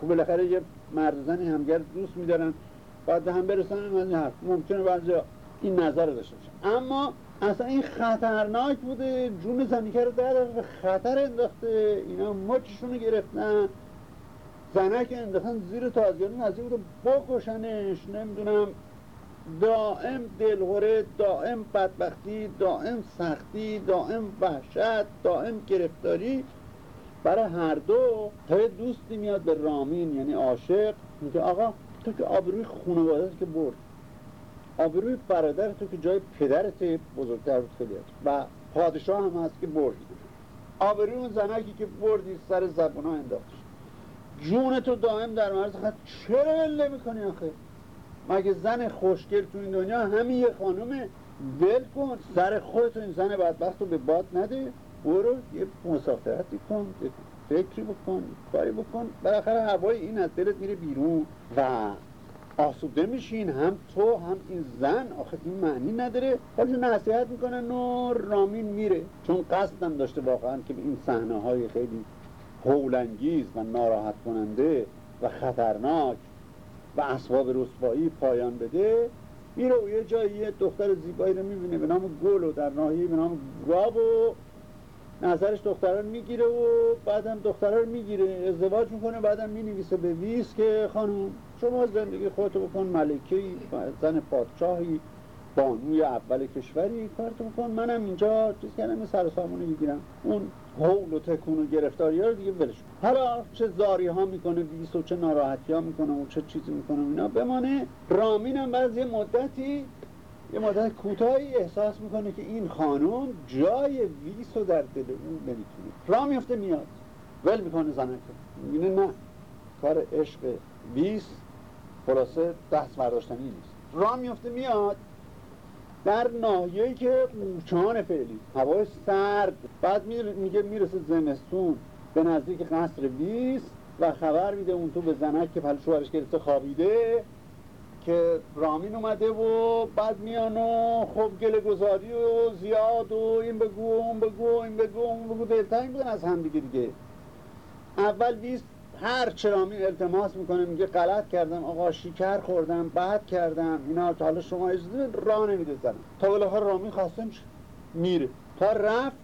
خب بالاخره یه مرد زنی همگر دوست میدارن بعد هم برسن این حرف. ممکنه بعضی این نظر داشته باشن. اما اصلا این خطرناک بوده جون زنیکه رو در خطر انداخته اینا مچشون گرفتن. زنک انداختن زیر تازیانی نزدیک بوده بکشنش نمی‌دونم. دائم دلغوره دائم بدبختی دائم سختی دائم وحشت دائم گرفتاری برای هر دو. تا یه دوستی میاد به رامین یعنی عاشق میگه آقا تو که آبروی خانواده که برد. آبروی برادر تو که جای پدرت بزرگتر بود خیلی. و پادشاه هم هست که بردی آبروی اون زنکی که بردی سر زبون ها انداختش جون تو دائم در مرز خط چرا ول می‌کنی آخه؟ مگه زن خوشگل تو این دنیا همین یه خانومه؟ ول کن سر خودت این زن بدبخت رو به باد نده. برو یه مسافرتی کن فکری بکن کاری بکن. بالاخره هوای این از دلت میره بیرون و آسوده میشین. هم تو هم این زن. آخه این معنی نداره. حالا نصیحت می‌کنن و رامین میره. چون قصدم داشته واقعا که به این صحنه های خیلی هولنگیز و ناراحت کننده و خطرناک و اسباب رسوایی پایان بده میره و یه جایی یه دختر زیبایی رو می‌بینه به نام گل و در ناحیه به نام گاب و نظرش دختران می‌گیره و بعدم دختره رو می‌گیره ازدواج می‌کنه بعدم می‌نویسه به ویس که خانم شما زندگی خودتو بکن ملکه زن پادشاهی. بانوی اول کشوری کارتو بکن منم اینجا چیز کردم سر سامونه می‌گیرم. اون حول و تکون و گرفتاری ها رو دیگه ولش حالا چه زاری ها می‌کنه ویس و چه ناراحتی ها می‌کنه و چه چیزی می‌کنه اینا بمانه رامین هم بعد یه مدتی یه مدت کوتاهی احساس می‌کنه که این خانم جای ویس رو در دل اون نمی‌تونه. را میفته میاد. ول می‌کنه زنکه میگه نه. کار عشق ویس خلاصه دست برداشتنی نیست. را میفته میاد. در ناحیه‌ای که قوچان فعلی هوای سرد. بعد میگه می‌رسه زمستون به نزدیک قصر ویس و خبر میده اون تو به زنک که پل شوهرش گرفته خوابیده که رامین اومده و بعد میان و خب گله گذاری و زیاد و این بگو اون بگو این بگو اون بگو. دلتنگ بودن از هم دیگه. دیگه اول ویس هر چرامین التماس می‌کنه میگه غلط کردم آقا شکر خوردم بعد کردم اینا حالا شما اجازه راه نمیده زنم تا بالاخره رامین خواسته میشه میره. تا رفت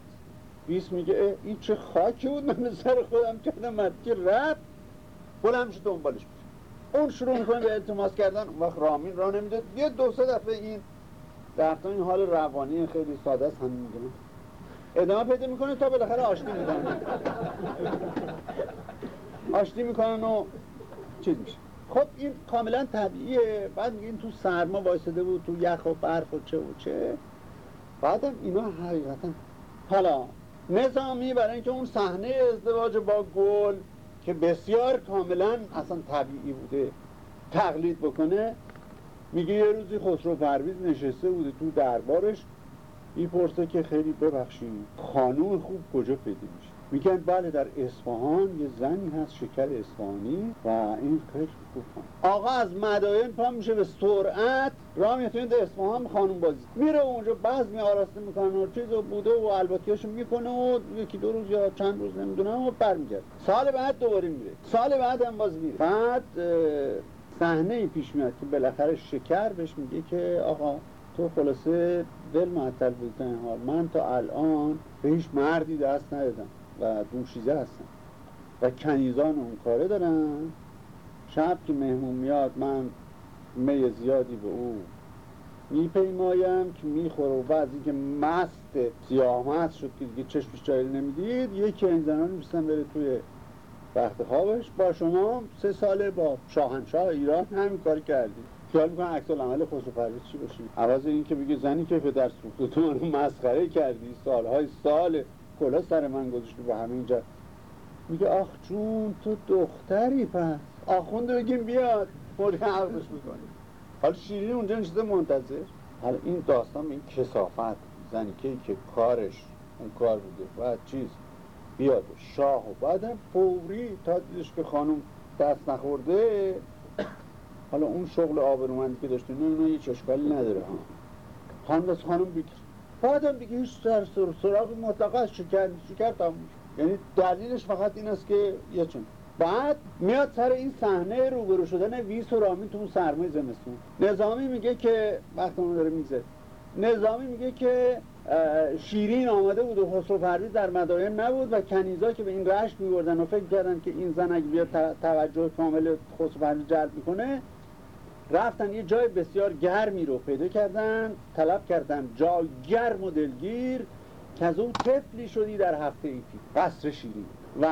بیس میگه این چه خاکی بود من سر خودم کردم مرد که رفت. بلند شد دنبالش میشه. اون شروع می‌کنه به التماس کردن اون وقت رامین را نمیده یه دو سه دفعه این در این حال روانی خیلی ساده است همین میگم ادامه پیدا می‌کنه تا بالاخره آشتی میدن. آشتی می‌کنن و چیز میشه. خب این کاملا طبیعیه. بعد این تو سرما وایساده بود تو یخ و برف و چه و چه. بعدم اینا حقیقتا حالا نظامی برای اینکه اون صحنه ازدواج با گل که بسیار کاملا اصلا طبیعی بوده تقلید بکنه میگه یه روزی خسرو پرویز نشسته بوده تو دربارش می‌پرسه که خیلی ببخشید خانوم خوب کجا پیدا میشه؟ میگن بله در اصفهان یه زنی هست شکر اصفهانی و این خیلی خوب آقا از مداین پا میشه به سرعت. راه می‌تونید اصفهان خانوم بازی. میره اونجا بعض می آراسته می‌کنن و چیز بوده و الباتیاشو می‌کنه و یکی دو روز یا چند روز نمی‌دونم و برمیگرد سال بعد دوباره میره. سال بعد هم باز میره. بعد صحنه پیش میاد که بالاخره شکر بهش میگه که آقا تو خلاصه دل معطل بودن حال. من تا الان به هیچ مردی دست ندادم. و دوشیزه هستن. و کنیزان اون کاره دارن. شب که مهمون میاد من می زیادی به او میپیمایم که می‌خوره و بعضی که مست سیاه شد که دیگه چشمش جایی نمی‌دید یکی این زنان میستن بره توی وقت خوابش. با شما سه ساله با شاهنشاه ایران همین کار کردید خیال می‌کنن عکس عمل خسرو پرویز چی باشی عوض این که بگه زنی که پدر سوخته تو منو مسخره کردی سالهای سال کلا سر من گذاشتی به همین جا میگه آخ جون تو دختری پس. آخونده بگیم بیاد. موری عقلش می‌کنی حالا شیرین اونجا نشده منتظر. حالا این داستان این کسافت زنی که که کارش اون کار بوده. و چیز؟ بیاد. شاه و بعدم فوری تا دیدش که خانم دست نخورده. حالا اون شغل آبرومندی که داشته نه نه هیچ اشکالی نداره. ها خانم از خانم بگیر بعدم دیگه هیچ سر سر سراغ مطلق از شکر شکر تموم یعنی دلیلش فقط این است که یه چون. بعد میاد سر این صحنه روبرو شدن ویس و رامین تو سرمای زمستون. نظامی میگه که وقت اون داره میزه نظامی میگه که شیرین آمده بود و خسرو پرویز در مداین نبود و کنیزا که به این رشت میبردن و فکر کردن که این زن اگه بیاد توجه کامل خسرو پرویز جلب می‌کنه رفتن یه جای بسیار گرمی رو پیدا کردن طلب کردن جای گرم و دلگیر که از اون طفلی شدی در هفته ایتی قصر شیرین. و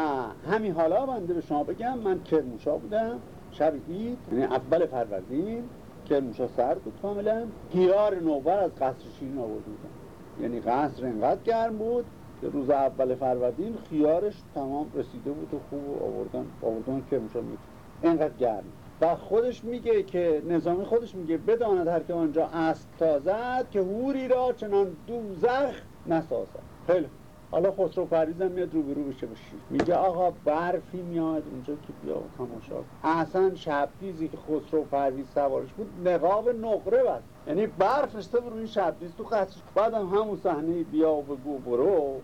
همین حالا بنده به شما بگم من کرموشا بودم شب اید یعنی اول فروردین کرموشا سرد بود کاملا. گیار نوبر از قصر شیرین آورده بودن یعنی قصر انقدر گرم بود که روز اول فروردین خیارش تمام رسیده بود و خوب آوردن آوردن کرموشا میتون انقدر گرم. خودش میگه که نظامی خودش میگه بداند هر که آنجا اسب تازد که هوری را چنان دوزخ نسازد. خیلی. حالا خسرو پریزم میاد روبرو بشه بشید میگه آقا برفی میاد اونجا که بیا و تماشا اصلا شبدیزی که خسرو پرویز سوارش بود نقاب نقره بست. یعنی برف رشته برو این شبدیز تو قصرش. بعدم همون صحنه بیا و بگو برو.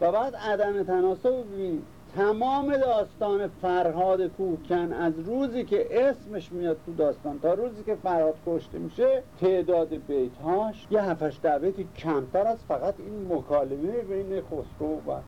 و بعد عدم تناسب ببین تمام داستان فرهاد کوهکن از روزی که اسمش میاد تو داستان تا روزی که فرهاد کشته میشه تعداد بیتهاش یه هفتش بیتی کمتر از فقط این مکالمه بین خسرو و